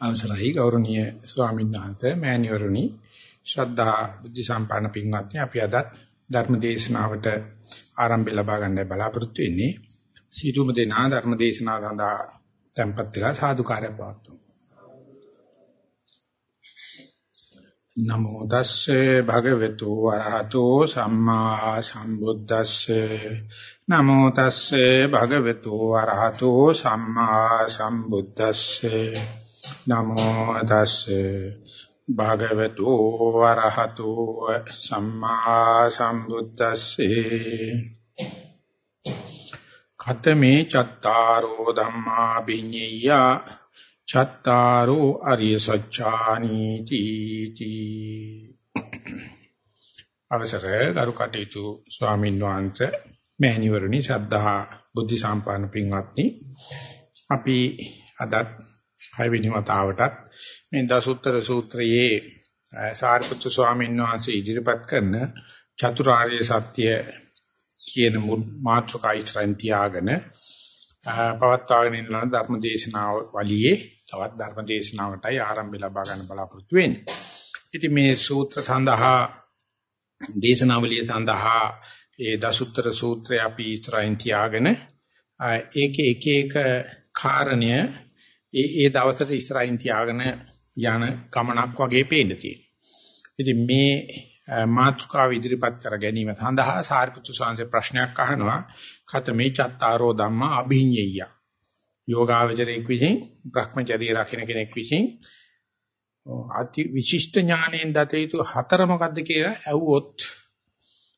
අවසරයි ගෞරවනීය ස්වාමීන් වහන්සේ මෑණිවරණි ශ්‍රද්ධා බුද්ධ සම්පන්න පින්වත්නි අපි අද ධර්ම දේශනාවට ආරම්භය ලබා ගන්න බලාපොරොත්තු වෙන්නේ. සීතුම දෙනා ධර්ම දේශනාව සඳහා tempත් වෙලා සාදුකාරය පවත්වමු. නමෝ තස්සේ භගවතු වරහතෝ සම්මා සම්බුද්දස්සේ. නමෝ තස්සේ භගවතු වරහතෝ සම්මා සම්බුද්දස්සේ. නමෝ තස්සේ භගවතු වරහතු සම්මා සම්බුද්දස්සේ. ඛතමේ චත්තාරෝ ධම්මා විඤ්ඤය චත්තාරෝ අරිය සත්‍යානි තීති. අවසරය ගරු කටයුතු ස්වාමීන් වහන්සේ මෑණිවරණි ශ්‍රද්ධා බුද්ධ සම්පන්න පින්වත්නි අපි අදත් හයවෙනි වතාවටත් මේ දසුත්තර සූත්‍රයේ සාරිපුත්‍ර ස්වාමීන් වහන්සේ ඉදිරිපත් කරන චතුරාර්ය සත්‍ය කියන මාතෘකා ඉස්සරහින් තියාගෙන පවත්වාගෙන ඉන්න ධර්ම දේශනාව වලියේ තවත් ධර්ම දේශනාවටයි ආරම්භය ලබා ගන්න බලාපොරොත්තු වෙන්නේ. ඉතින් මේ සූත්‍ර සඳහා දේශනාවලිය සඳහා ඒ දසුත්තර සූත්‍රය අපි ඉස්සරහින් තියාගෙන ඒකේ එක එක කාරණය ඒ ඒ දවසට ඉස්සරහින් තියාගෙන යන ගමනක් වගේ පේන්න තියෙනවා. ඉතින් මේ මාතෘකාව ඉදිරිපත් කර ගැනීම සඳහා සාරිපුත්‍ර ස්වාමීන් ප්‍රශ්නයක් අහනවා ඛතමේ චත්තාරෝ ධම්මා අභිඤ්ඤය. යෝගාවචරයක් විසින් භ්‍රමචර්ය රකින්න කෙනෙක් විසින් අති විශිෂ්ට ඥාණයෙන් දත යුතු හතර මොකද්ද කියලා ඇහුවොත්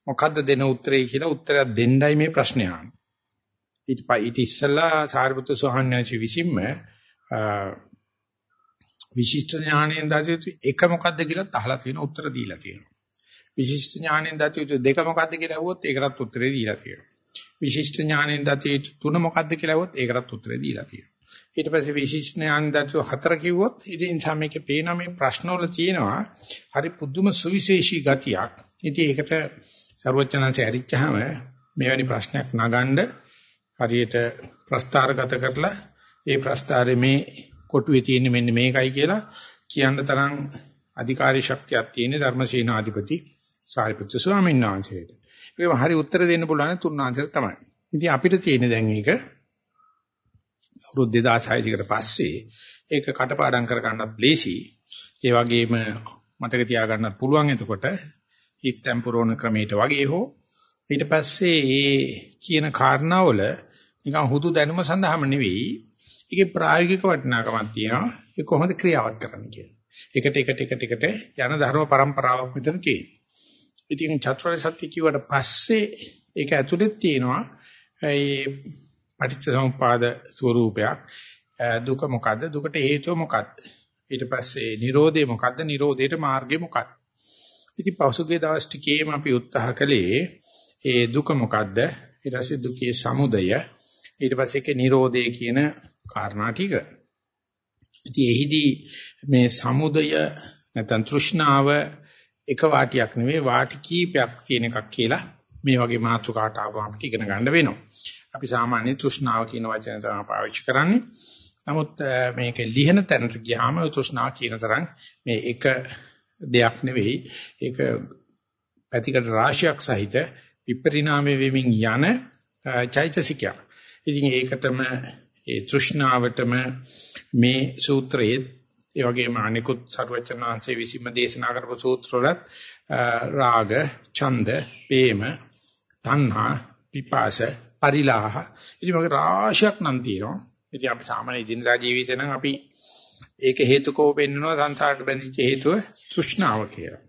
මොකද්ද දෙන උත්තරේ කියලා උත්තරයක් දෙන්නයි මේ ප්‍රශ්නේ අහන්නේ. ඊට පස්සේ ඊට ඉස්සලා සාරිපුත්‍ර ස්වාමීන් වහන්සේ විසින්ම විශිෂ්ට ඥාණයෙන් දතියුතු එක මොකද්ද කියලා අහලා තියෙන උත්තර දීලා තියෙනවා. විශිෂ්ට ඥාණයෙන් දතියුතු දෙක මොකද්ද කියලා අහුවොත් ඒකටත් උත්තරේ දීලා තියෙනවා. විශිෂ්ට ඥාණයෙන් දතියුතු තුන මොකද්ද කියලා අහුවොත් ඒකටත් උත්තරේ දීලා තියෙනවා. ඊට පස්සේ විශිෂ්ට ඥාණයෙන් දතියුතු හතර කිව්වොත් ඉතින් සමේකේ පේන මේ ප්‍රශ්නවල තියෙනවා හරි පුදුම සුවිශේෂී ගතියක්. ඉතින් ඒකට ਸਰවඥාන්සේ ඇරිච්චාම මෙවැනි ප්‍රශ්නයක් නගන්න හරියට ප්‍රස්තාරගත කරලා ඒ ප්‍රස්තාරේ මේ කොටුවේ තියෙන්නේ මෙන්න මේකයි කියලා කියන්න තරම් අධිකාරී ශක්තියක් තියෙන ධර්මසේනාධිපති සාරිපුත්‍ර ස්වාමීන් වහන්සේට. ඒකම හරි උත්තර දෙන්න පුළුවන් තුන්වංශයට තමයි. ඉතින් අපිට තියෙන දැන් මේක අවුරුදු 2600කට පස්සේ ඒක කටපාඩම් කර ගන්නත් ලේසි. ඒ වගේම මතක තියාගන්නත් පුළුවන් එතකොට ඉක්තම් පුරෝණ ක්‍රමයට වගේ හෝ ඊට පස්සේ ඒ කියන කාරණාවල නිකන් හුදු දැනුම සඳහාම නෙවෙයි ඒකේ ප්‍රායෝගික වටිනාකමක් තියෙනවා. ඒක කොහොමද ක්‍රියාවත් කරන්නේ කියලා. එකට එකට එකට එකට යන ධර්ම પરම්පරාවක් විතර තියෙනවා. ඉතින් චතුරාර්ය සත්‍ය කිව්වට පස්සේ ඒක ඇතුළේ තියෙනවා ඒ පටිච්චසමුපාද ස්වરૂපයක්. දුක මොකද්ද? දුකට හේතුව මොකද්ද? ඊට පස්සේ Nirodhe මොකද්ද? Nirodheට මාර්ගය මොකක්ද? ඉතින් පසුගිය දවස් ටිකේම අපි උත්සාහ කළේ ඒ දුක මොකද්ද? ඊට පස්සේ දුකේ සමුදය ඊට පස්සේ ඒකේ Nirodhe කියන කාරණා ටික. ඉතින් එහිදී මේ සමුදය නැත්නම් තෘෂ්ණාව එක වාටියක් නෙවෙයි වාටි කීපයක් තියෙන එකක් කියලා මේ වගේ මාතෘකාට ආවම අපිට ඉගෙන ගන්න වෙනවා. අපි සාමාන්‍ය තෘෂ්ණාව කියන වචනය තමයි පාවිච්චි කරන්නේ. නමුත් මේක ලිහන තැනට ගියාම තෘෂ්ණාව කියන තරම් මේ එක දෙයක් නෙවෙයි ඒක පැතිකඩ රාශියක් සහිත විපරිණාමය වෙමින් යන චෛතසිකයක්. ඉතින් ඒකටම ඒ තෘෂ්ණාවටම මේ සූත්‍රයේ ඒ වගේම අනිකුත් සර්වචනාංශයේ විසීම දේශනා කරපු සූත්‍රවලත් රාග, ඡන්ද, ප්‍රේම, තණ්හා, පිපාස, පරිලාහ ඉතින් වගේ රාශියක් නම් තියෙනවා. ඉතින් අපි සාමාන්‍ය දිනදා ජීවිතේ නම් අපි ඒක හේතුකෝ පෙන්නනවා සංසාරට බැඳිච්ච හේතුව තෘෂ්ණාව කියලා.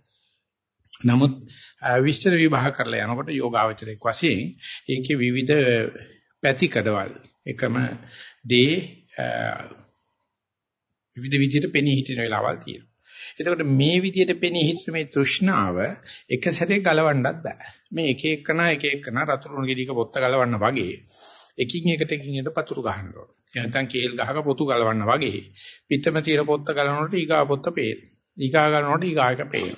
නමුත් විස්තර විභාග කරලා යනකොට යෝගාවචරයක් වශයෙන් ඒකේ විවිධ පැතිකඩවල් එකම දේ විවිධ විදිහට පෙනී හිටින වෙලාවල් තියෙනවා. එතකොට මේ විදිහට පෙනී හිටින මේ තෘෂ්ණාව එක සැරේ ගලවන්නත් බෑ. මේ එක එකනා එක එකනා රතුරුණු ගෙඩියක පොත්ත ගලවන්න වගේ එකින් එකට එකින් එකට පතුරු ගහන්න ඕන. නැත්නම් කේල් ගහක පොතු ගලවන්න වගේ පිටම තීර පොත්ත ගලවනකොට ඊගා පොත්ත පේන. ඊගා ගලවනකොට ඊගා එක පේන.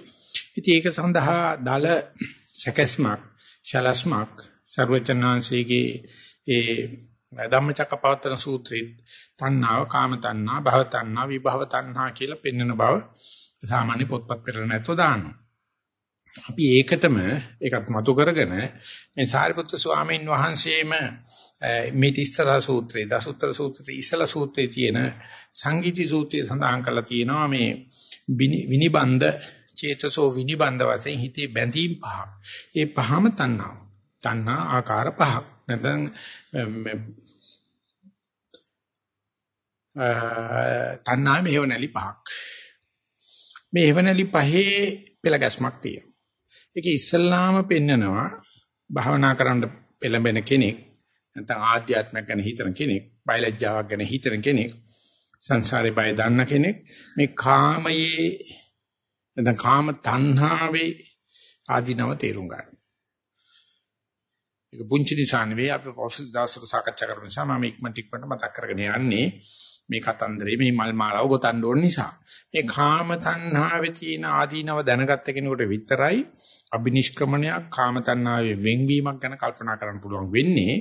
ඉතින් ඒක සඳහා දල සැකස්මක් ශලස්මක් ਸਰවචනාංශයේ ඒ ධම්මචක්කපවත්තන සූත්‍රයේ තණ්හාව කාම තණ්හා භව තණ්හා විභව තණ්හා කියලා පෙන්වන බව සාමාන්‍ය පොත්පත් පෙරලා නැතෝ දානවා. අපි ඒකටම ඒකත් මතු කරගෙන මේ සාරිපුත්‍ර ස්වාමීන් වහන්සේම මේ ඉස්සර සූත්‍රයේ දසුත්තර සූත්‍රයේ ඉස්සල සූත්‍රයේ තියෙන සංගීති සූත්‍රයේ සඳහන් කරලා තියෙනවා මේ විනිබන්ද චේතසෝ විනිබන්ද වශයෙන් හිතේ බැඳීම් පහ. ඒ පහම තණ්හා. තණ්හා ආකාර පහක්. නැත්නම් තණ්හා මෙහෙවණලි පහක්. මේ හේවණලි පහේ පෙළ ගැස්මක් තියෙනවා. ඒක ඉස්සල්ලාම පෙන්නනවා භාවනා කරන්න පෙළඹෙන කෙනෙක් නැත්නම් ආධ්‍යාත්මයක් ගැන හිතන කෙනෙක්, බයලජ්ජාවක් ගැන හිතන කෙනෙක්, සංසාරේ බය දන්න කෙනෙක් මේ කාමයේ නැත්නම් කාම තණ්හාවේ ආධිනව තේරුම් ගන්න. ඒක පුංචි නිසා නෙවෙයි අපි පොසු දවසට සාකච්ඡා කරන නිසා මම ඉක්මනට ඉක්මනට මතක් කරගෙන යන්නේ මේ කතන්දරේ මේ මල් මාලාව ගොතන්න ඕන නිසා. මේ කාම තණ්හාවේ තියෙන ආධිනව දැනගත්ත කෙනෙකුට විතරයි අබිනිෂ්ක්‍රමණයක් කාම තණ්හාවේ වෙන්වීමක් ගැන කල්පනා කරන්න පුළුවන් වෙන්නේ.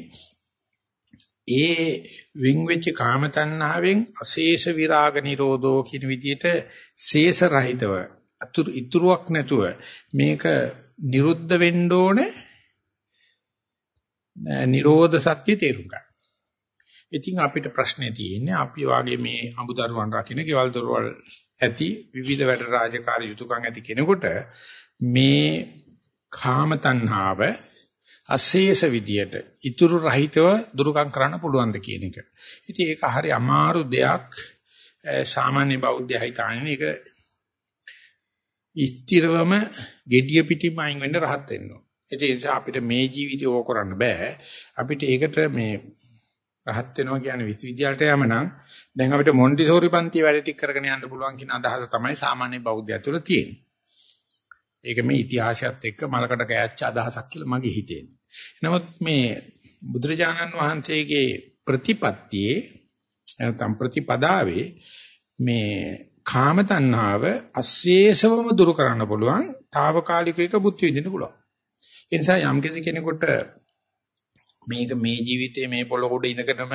ඒ වින් වෙච්ච කාම තණ්හාවෙන් අශේෂ විරාග නිරෝධෝ කියන විදිහට ශේෂ රහිතව අතුරු ඉතුරුවක් නැතුව මේක නිරුද්ධ වෙන්න ඕනේ නිරෝධ සත්‍ය තේරුම් ගන්න. ඉතින් අපිට ප්‍රශ්නේ තියෙන්නේ අපි වාගේ මේ අමුදරුවන් රකින්න ගෙවල් දොරවල් ඇති විවිධ වැඩ රාජකාරී යුතුයකම් ඇති කෙනෙකුට මේ කාම තණ්හාව අශේෂ විදියට ඉතුරු රහිතව දුරුකම් කරන්න පුළුවන්ද කියන එක. ඉතින් ඒක හරි අමාරු දෙයක් සාමාන්‍ය බෞද්ධයයි තාන්නේ ඒක ස්ථිරවම gediya pitima අයින් වෙන්න rahat වෙන්න ඕන. ඒ නිසා අපිට මේ ජීවිතය ඕක කරන්න බෑ. අපිට ඒකට මේ rahat වෙනවා කියන්නේ විශ්වවිද්‍යාලයට යම නම් දැන් අපිට මොන්ටිසෝරි පන්තිය වැඩ ටික කරගෙන යන්න පුළුවන් කියන අදහස තමයි සාමාන්‍ය බෞද්ධය තුළ තියෙන්නේ. ඒක මේ ඉතිහාසයත් එක්ක මලකට කෑච්ච අදහසක් කියලා මගේ හිතෙන්නේ. නමුත් මේ බුදුරජාණන් වහන්සේගේ ප්‍රතිපත්තියේ නැත්නම් ප්‍රතිපදාවේ මේ කාම තණ්හාව අශේෂවම දුරු කරන්න පුළුවන්. తాවකාලික එක බුද්ධ විදින්න පුළුවන්. ඒ නිසා යම් කෙනෙකුට මේක මේ ජීවිතේ මේ පොළොව උඩ ඉඳගෙනම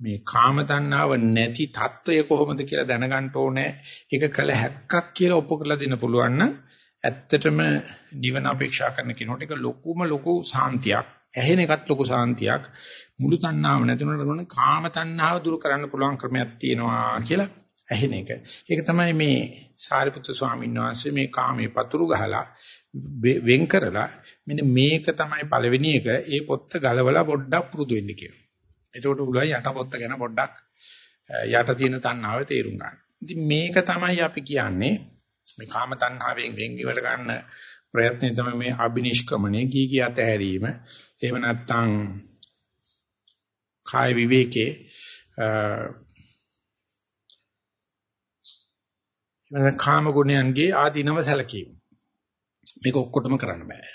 මේ කාම තණ්හාව නැති తত্ত্বය කොහොමද කියලා දැනගන්න ඕනේ. ඒක කළ හැක්කක් කියලා ඔප්පු කරලා දෙන්න පුළුවන් නම් ඇත්තටම නිවන අපේක්ෂා කරන කෙනෙකුට ඒක ලොකුම ලොකු සාන්තියක්. ඇහෙන එකත් ලොකු සාන්තියක්. මුළු තණ්හාව නැති වෙනකොට කාම තණ්හාව දුරු කරන්න පුළුවන් ක්‍රමයක් තියෙනවා කියලා ඇහෙන එක. ඒක තමයි මේ සාරිපුත්‍ර ස්වාමීන් වහන්සේ මේ කාමේ පතුරු ගහලා වෙන් කරලා මෙන්න මේක තමයි පළවෙනි එක. ඒ පොත්ත ගලවලා පොඩ්ඩක් පුරුදු වෙන්න කියනවා. එතකොට පුළුවන් යට පොත්ත ගැන පොඩ්ඩක් යට තියෙන තණ්හාව තේරුම් ගන්න. ඉතින් මේක තමයි අපි කියන්නේ මේ කාම තණ්හාවෙන් වෙන් විවර ගන්න ප්‍රයත්නය තමයි මේ අබිනිෂ්ක්‍මණය ගී ගිය අතහැරීම. එහෙම නැත්නම් කාය විවේකේ එහෙම කාම ගුණයන්ගේ ආදීනව සැලකීම. මේක ඔක්කොටම කරන්න බෑ.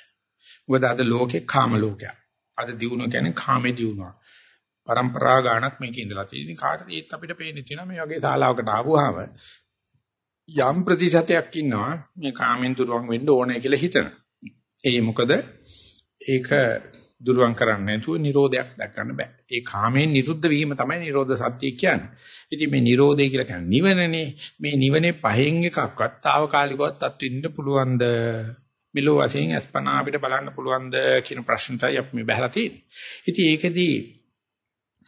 මොකද අද ලෝකේ කාම ලෝකයක්. අද දිනුන කියන්නේ කාමේ දිනුනවා. પરම්පරා ගානක් මේක ඉඳලා තියෙන. ඉතින් කාටද ඒත් අපිට පේන්නේ තියෙනවා මේ වගේ ශාලාවකට ආවම යම් ප්‍රතිශතයක් ඉන්නවා මේ කාමෙන් දුරවන් වෙන්න ඕනේ කියලා හිතන. ඒ මොකද ඒක දුරවන් කරන්න නැතුව Nirodhayak දක්වන්න බෑ. ඒ කාමයෙන් නිරුද්ධ වීම තමයි Nirodha Satya කියන්නේ. ඉතින් මේ Nirodhe කියලා කියන්නේ නිවනනේ. මේ නිවනේ පහෙන් එකක්වත් తాවකාලිකවත් අත්විඳින්න පුළුවන්ද? මිලෝ වශයෙන් අස්පනා අපිට බලන්න පුළුවන්ද කියන ප්‍රශ්නටයි අපි මේ බහලා තියෙන්නේ. ඉතින් ඒකෙදී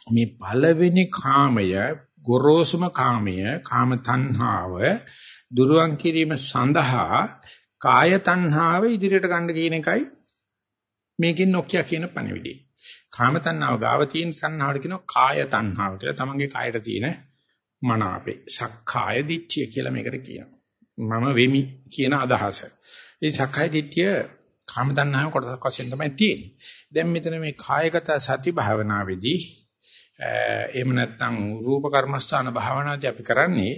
මේ පළවෙනි කාමය, ගොරෝසුම කාමය, කාම තණ්හාව දුරුවන් කිරීම සඳහා කාය තණ්හාව ඉදිරියට ගන්න කියන එකයි මේකෙන් නොකිය කියන පණිවිඩය. කාම තණ්හාව ගාව තියෙන තණ්හාවට කියනවා කාය තණ්හාව කියලා. තමන්ගේ කායට තියෙන මන අපේ සක්කාය දිට්ඨිය කියලා මේකට කියනවා. මම වෙමි කියන අදහස. මේ සක්කාය දිට්ඨිය කාම තණ්හාවේ කොටසක් වශයෙන් තමයි තියෙන්නේ. දැන් මෙතන මේ කායගත සති භාවනාවේදී එහෙම නැත්නම් රූප කර්මස්ථාන භාවනාදී අපි කරන්නේ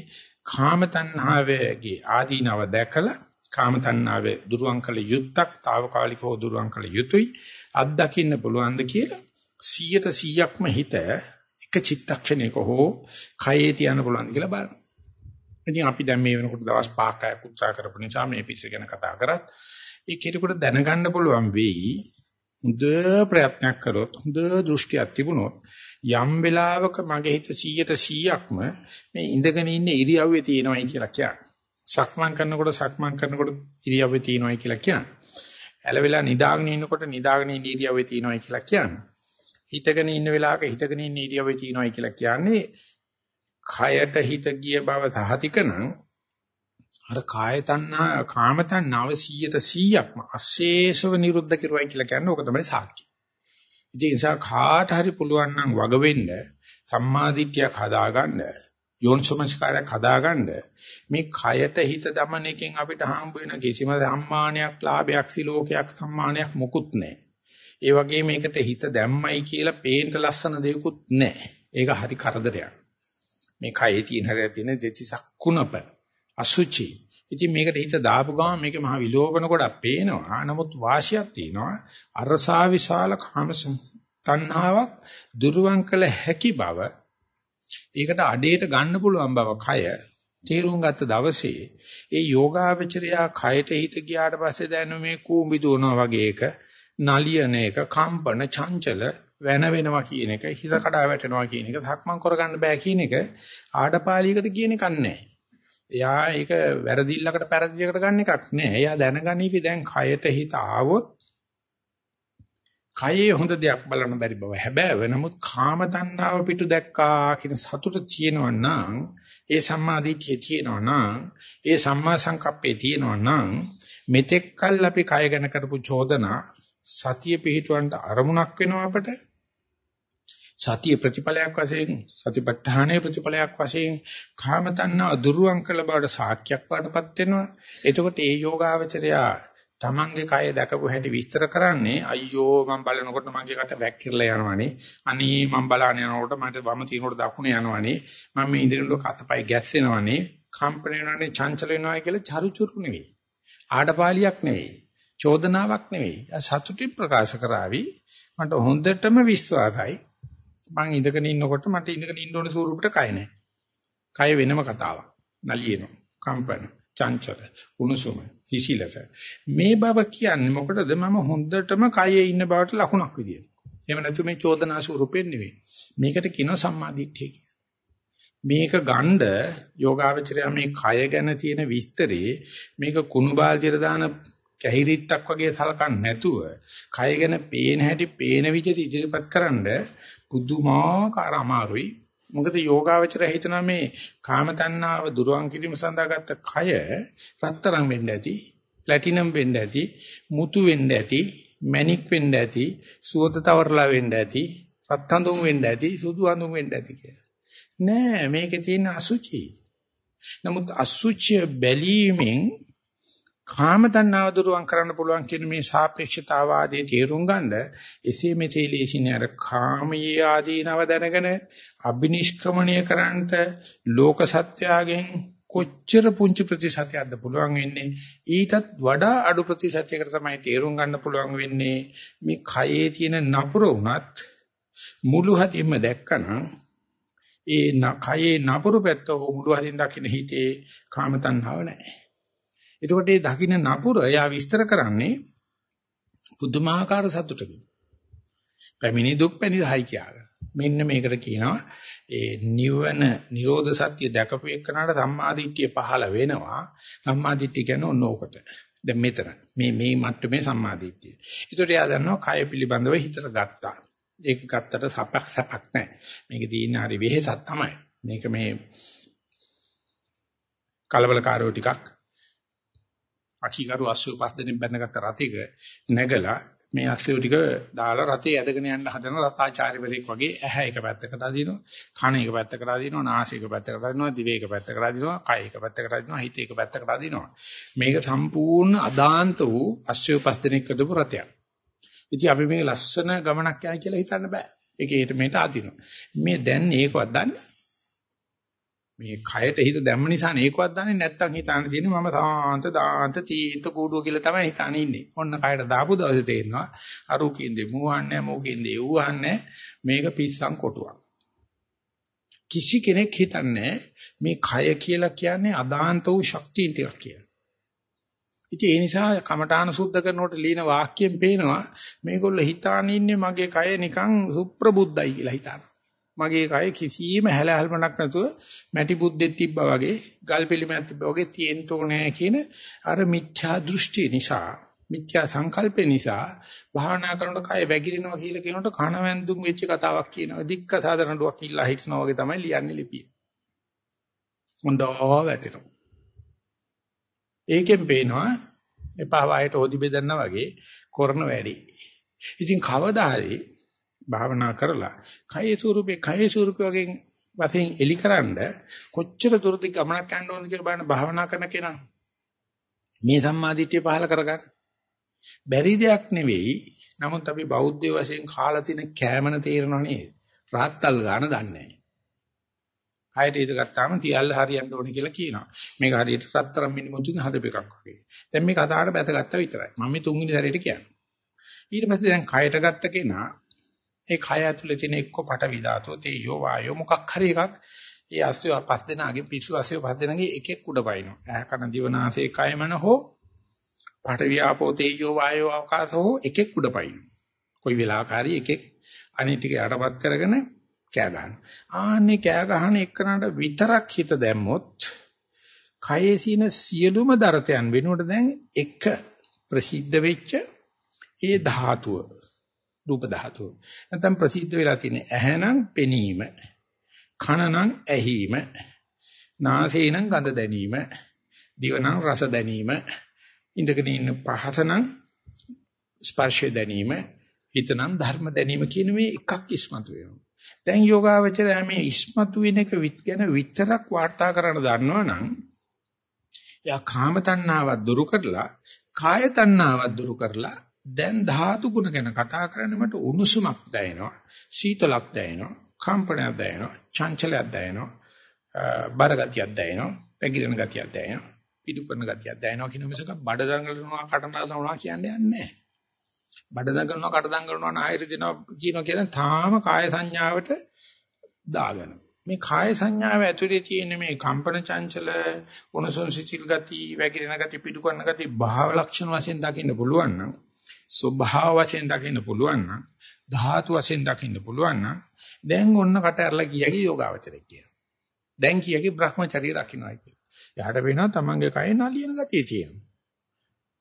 කාම තණ්හාවේගේ ආදීනව දැකලා කාම තණ්හාවේ දුරුවන් කළ යුත්තක් తాවකාලිකව දුරුවන් කළ යුතුයි අත්දකින්න පුළුවන්ද කියලා 100ට 100ක්ම හිත එක චිත්තක්ෂණයක හෝ කයේ තියන්න පුළුවන්ද කියලා බලන්න. ඉතින් අපි දැන් මේ වෙනකොට දවස් 5ක් උත්සාහ කරපු නිසා මේ පිස්ස ගැන කතා කරත් ඒ කෙනෙකුට දැනගන්න පුළුවන් වෙයි හොඳ ප්‍රයත්නයක් කරොත් හොඳ දෘෂ්ටියක් තිබුණොත් යම් වෙලාවක මගේ හිත 100ට 100ක්ම මේ ඉඳගෙන ඉන්න ඉරියව්වේ තියෙනවයි කියලා කියන්නේ. සක්මන් කරනකොට සක්මන් කරනකොට ඉරියව්වේ තියෙනවයි කියලා කියන්නේ. ඇලවිලා නිදාගෙන ඉන්නකොට නිදාගෙන ඉන්න ඉරියව්වේ තියෙනවයි කියලා කියන්නේ. හිතගෙන ඉන්න වෙලාවක හිතගෙන ඉන්න ඉරියව්වේ තියෙනවයි කියලා කියන්නේ කයට හිත ගිය බව සහතිකනම් අර කාය තණ්හා කාම තණ්හාව 100ට 100ක්ම අශේෂව නිරුද්ධ කරුවයි කියලා කියන්නේ ඕක තමයි සාක්ෂි. ඉතින් ඒ නිසා කාට හරි පුළුවන් නම් වග වෙන්න සම්මාදිට්ඨියක් හදාගන්න යෝනිසමස්කාරයක් හදාගන්න මේ කයට හිත දමන එකෙන් අපිට හම්බ වෙන කිසිම සම්මානයක් ලාභයක් සිලෝකයක් සම්මානයක් මොකුත් නැහැ. ඒ වගේ මේකට හිත දැම්මයි කියලා පේන්න ලස්සන දෙයක්වත් නැහැ. ඒක හරි කරදරයක්. මේ කයේ තියෙන හැරෙත් තියෙන දෙතිසක් කුණප අසුචි. ඉතින් මේකට හිත දාපු ගමන් මේකේ මහ විලෝපන ගොඩක් පේනවා. නමුත් වාසියක් තියෙනවා. අරසා විශාල කාම තණ්හාවක් දුරුවන් කළ හැකි බව. ඒකට අඩේට ගන්න පුළුවන් බව කය තේරුම් ගත්ත දවසේ ඒ යෝගාවචරයා කයට හිත ගියාට පස්සේ දැනෙන මේ කූඹි දුවනවා වගේ එක නලියන එක කම්පන චංචල වෙන වෙනවා කියන එක හිත කඩා වැටෙනවා කියන එක ධක්මං කරගන්න බෑ කියන එක ආඩපාලියකට කියන එකක් නැහැ. එයා ඒක වැරදිල්ලකට පෙරදියකට ගන්න එකක් නෑ. එයා දැනගනිවි දැන් කයට හිත ආවොත් කයේ හොඳ දෙයක් බලන්න බැරි බව හැබෑව. නමුත් කාම තණ්හාව පිටු දැක්කා කියන සතුට තියෙනවා නම් ඒ සම්මාදිටිය තියෙනවා නම් ඒ සම්මා සංකප්පේ තියෙනවා නම් මෙතෙක් කල් අපි කය ගැන කරපු චෝදනා සතිය පිහිටවන්න අරමුණක් වෙනවා අපට සතිය ප්‍රතිඵලයක් වශයෙන් සතිපට්ඨානයේ ප්‍රතිඵලයක් වශයෙන් කාම තණ්හා දුරුවන් කළ බවට සාක්ෂියක් වඩපත් වෙනවා. එතකොට ඒ යෝගාවචරයා තමන්ගේ කය දැකපු හැටි විස්තර කරන්නේ අයියෝ මම බලනකොට මගේ කට වැක්කිරලා යනවනේ. අනී මම බලන යනකොට මට වම තිනකොට දකුණ යනවනේ. මම මේ ඉදිරියට කතපයි ගැස්සෙනවනේ. කම්පන වෙනවනේ චංචල වෙනවා කියලා චරුචුරු නෙවෙයි. ආඩපාලියක් නෙවෙයි. චෝදනාවක් නෙවෙයි. සතුටින් ප්‍රකාශ කරાવી. මට හොඳටම විශ්වාසයි. මං ඉඳගෙන ඉන්නකොට මට ඉඳගෙන ඉන්න ඕන ස්වරූපෙට කය නැහැ. කය වෙනම කතාවක්. නලියෙනවා. කම්පන, චංචල, උණුසුම, හිසිලස. මේ බව කියන්නේ මොකටද මම හොඳටම කයේ ඉන්න බවට ලකුණක් විදියට. එහෙම නැතු මේ චෝදනා ස්වරූපෙන් නෙවෙයි. මේකට කියනවා සම්මාදිට්ඨිය කියලා. මේක ගණ්ඩ යෝගාවචරය මේ කය ගැන තියෙන විස්තරේ මේක කුණු බාල්දියට දාන කැහිරිත්තක් වගේ සලකන්නේ නැතුව කය ගැන පේන හැටි පේන විදිහට ඉදිරිපත් කරන්නේ පුදුමාකාර අමාරුයි. මොකද යෝගාවචර හිතනවා මේ කාම තණ්හාව දුරවන් කිරීම සඳහා ගත්ත කය රත්තරන් වෙන්න ඇති, ප්ලැටිනම් වෙන්න ඇති, මුතු වෙන්න ඇති, මැණික් වෙන්න ඇති, සුවඳ තවරලා වෙන්න ඇති, රත් හඳුන් වෙන්න ඇති, සුදු හඳුන් වෙන්න ඇති කියලා. නෑ මේකේ තියෙන අසුචි. නමුත් අසුචි බැලීමෙන් කාම තණ්හාව දුරුවන් කරන්න පුළුවන් කියන මේ සාපේක්ෂතාවාදී තේරුම් ගන්න එසේ මෙසේ ලේසිනේ අර කාමයේ ආදීනව දැනගෙන අබිනිෂ්ක්‍මණය කරන්නට ලෝක සත්‍යයෙන් කොච්චර පුංචි ප්‍රතිශතයක්ද පුළුවන් වෙන්නේ? ඊටත් වඩා අඩු ප්‍රතිශතයකට තමයි තේරුම් ගන්න පුළුවන් වෙන්නේ. මේ කයේ තියෙන නපුර උනත් මුළු හදින්ම දැක්කනම් ඒ කයේ නපුරු පැත්ත මුළු හදින් දකින්න හිතේ කාම තණ්හාව නැහැ. එතකොට මේ දකින්න නපුර එයා විස්තර කරන්නේ පුදුමාකාර සතුටකින්. පැමිණි දුක් පැනිරහයි කියාගෙන. මෙන්න මේකට කියනවා ඒ නිවන නිරෝධ සත්‍ය දැකපු එකනට සම්මාදිට්ඨිය පහළ වෙනවා. සම්මාදිට්ඨිය කියන්නේ ඕනෝකට. දැන් මෙතන මේ මේ මට්ටමේ සම්මාදිට්ඨිය. ඒකට එයා දන්නවා කය පිළිබඳව හිතට ගත්තා. ඒක ගත්තට සපක් සපක් නැහැ. මේකේ තියෙන හරි වෙහෙසක් තමයි. මේක මේ කලබලකාරෝ ටිකක් අකීකරු 85 දෙනෙක් බැඳගත්ත රථයක නැගලා මේ අස්සයෝ ටික දාලා රතේ ඇදගෙන යන්න හදන රතාචාර්යවරයෙක් වගේ ඇහැ එක පැත්තකට අදිනවා කන එක පැත්තකට අදිනවා නාසය එක පැත්තකට අදිනවා දිව එක පැත්තකට අදිනවා කය එක පැත්තකට අදිනවා හිත එක පැත්තකට අදිනවා. මේක සම්පූර්ණ අදාන්ත වූ අස්සයෝ පස් දෙනෙක් අදපු රතයක් ඉතින් අපි මේ ලස්සන ගමනක් යන කියලා හිතන්න බෑ. ඒක ඊට මෙට අදිනවා. මේ දැන් ඒකවත් දන්නේ මේ කයට හිත දැම්ම නිසා නේකවත් දන්නේ නැත්තම් හිතාන තියෙන්නේ මම සාන්ත දාන්ත තීන්ත කූඩුව කියලා තමයි හිතාන ඉන්නේ. ඔන්න කයට දාපු දවසේ තේරෙනවා අරුකින්දේ මූවන්නේ මොකින්දේ ඌවන්නේ මේක පිස්සන් කොටුවක්. කිසි කෙනෙක් හිතන්නේ මේ කය කියලා කියන්නේ අදාන්ත වූ ශක්තියින් ටිකක් කියලා. ඉතින් ඒ නිසා කමඨාන සුද්ධ කරනකොට লীන වාක්‍යයෙන් පේනවා මේගොල්ලෝ හිතාන ඉන්නේ මගේ කය නිකන් සුප්‍රබුද්ධයි කියලා හිතාන. මගේ කය කිසිම හැලහැල්මක් නැතුව මැටි බුද්දෙක් තිබ්බා වගේ ගල් පිළිමයක් තිබ්බා වගේ තියෙන්න ඕනේ කියන අර මිත්‍යා දෘෂ්ටි නිසා මිත්‍යා සංකල්පේ නිසා භාවනා කරනකොට කය වැగిරෙනවා කියලා කියනකොට කනවැන්දුම් වෙච්ච කතාවක් කියනවා. දික්ක සාධරණඩුවක් ඉල්ලා හිටනවා වගේ තමයි ලියන්නේ ලිපිය. හොඳව වැටෙනවා. ඒකෙන් පේනවා එපා වයයට ඕදි බෙදන්නා වගේ කරන වැඩි. ඉතින් කවදා හරි භාවනා කරලා කයේ ස්වරූපේ කයේ ස්වරූපේ වගේ වශයෙන් එලිකරනද කොච්චර දුරට ගමනක් යන්න ඕනද කියලා බලන්න භාවනා කරන කෙනා මේ සම්මාදිට්ඨිය පහල කරගන්න බැරි දෙයක් නෙවෙයි නමුත් අපි බෞද්ධ වශයෙන් කාලා තියෙන කෑමන තේරෙනව නේද රාත්තල් ගාන දන්නේ කයට ඉද ගත්තාම තියල්ල හරියන්න ඕනේ කියලා කියනවා. මේක හරියට රත්තරන් මිනිමුතුන් හදපු එකක් වගේ. දැන් මේ කතාවට බැසගත්ත විතරයි. මම මේ තුන්වෙනි සැරේට කියන්නේ. ඊට පස්සේ දැන් කයට ගත්ත කෙනා ඒ කය ඇතුලේ තියෙන එක්ක පට විදාතෝ තේයෝ වායෝ මොකක් හරි එකක් ඒ අස්සය පස් දෙනාගෙන් පිස්සු අස්සය පස් දෙනාගේ එකෙක් උඩ පයින්නවා. ඇහ කන දිවනාසය කයමන හෝ පට වියාපෝ තේයෝ වායෝ අවකාශෝ එකෙක් උඩ පයින්නවා. කොයි වෙලාවකරි එකෙක් අනිත් ටික යටපත් කරගෙන කෑ ගන්න. ආන්නේ කෑ ගහන එක්කනට විතරක් හිත දැම්මොත් කයේ සින සියලුම දරතයන් වෙනුවට දැන් එක ප්‍රසිද්ධ වෙච්ච ඒ ධාතුව රූප ධාතුව. නැත්නම් ප්‍රසිද්ධ වෙලා තියෙන ඇහැනම් පෙනීම, කනනම් ඇහිීම, නාසයනම් ගඳ දැනීම, දිවනම් රස දැනීම, ඉඳගෙන ඉන්න පහසනම් ස්පර්ශ දැනීම, හිතනම් ධර්ම දැනීම කියන මේ එකක් ඉස්මතු වෙනවා. දැන් යෝගාවචරය මේ ඉස්මතු වෙන එක ගැන විතරක් වාර්තා කරන්න දන්නවනම් එයා කාම තණ්හාවක් දුරු කරලා කාය තණ්හාවක් දුරු කරලා දැන් ධාතු ගුණ ගැන කතා කරන්නේ මට උණුසුමක් දැනෙනවා සීතලක් දැනෙනවා කම්පනයක් දැනෙනවා චංචලයක් දැනෙනවා බරගතියක් දැනෙනවා පැගිරෙන ගතියක් දැනෙනවා පිටු කරන ගතියක් දැනෙනවා කියන මිසක බඩ දඟලනවා කටන දඟලනවා කියන්නේ නැහැ. බඩ දඟලනවා කට දඟලනවා නායර දෙනවා කියනවා කියන තාම කාය සංඥාවට දාගෙන. මේ කාය සංඥාව ඇතුලේ තියෙන මේ කම්පන චංචල උණුසුම් සිසිල් ගති වැగిරෙන ගති පිටු කරන ගති භාව ලක්ෂණ වශයෙන් දකින්න පුළුවන් නම් ස්වභාව වශයෙන් දකින්න පුළුවන් නම් ධාතු වශයෙන් දකින්න පුළුවන් නම් දැන් ඔන්න කට ඇරලා කියකි යෝගාවචරය කියනවා. දැන් කියකි Brahmacharya රකින්නයි කියලා. එයාට වෙනවා තමන්ගේ කය නලියන ගතිය තියෙනවා.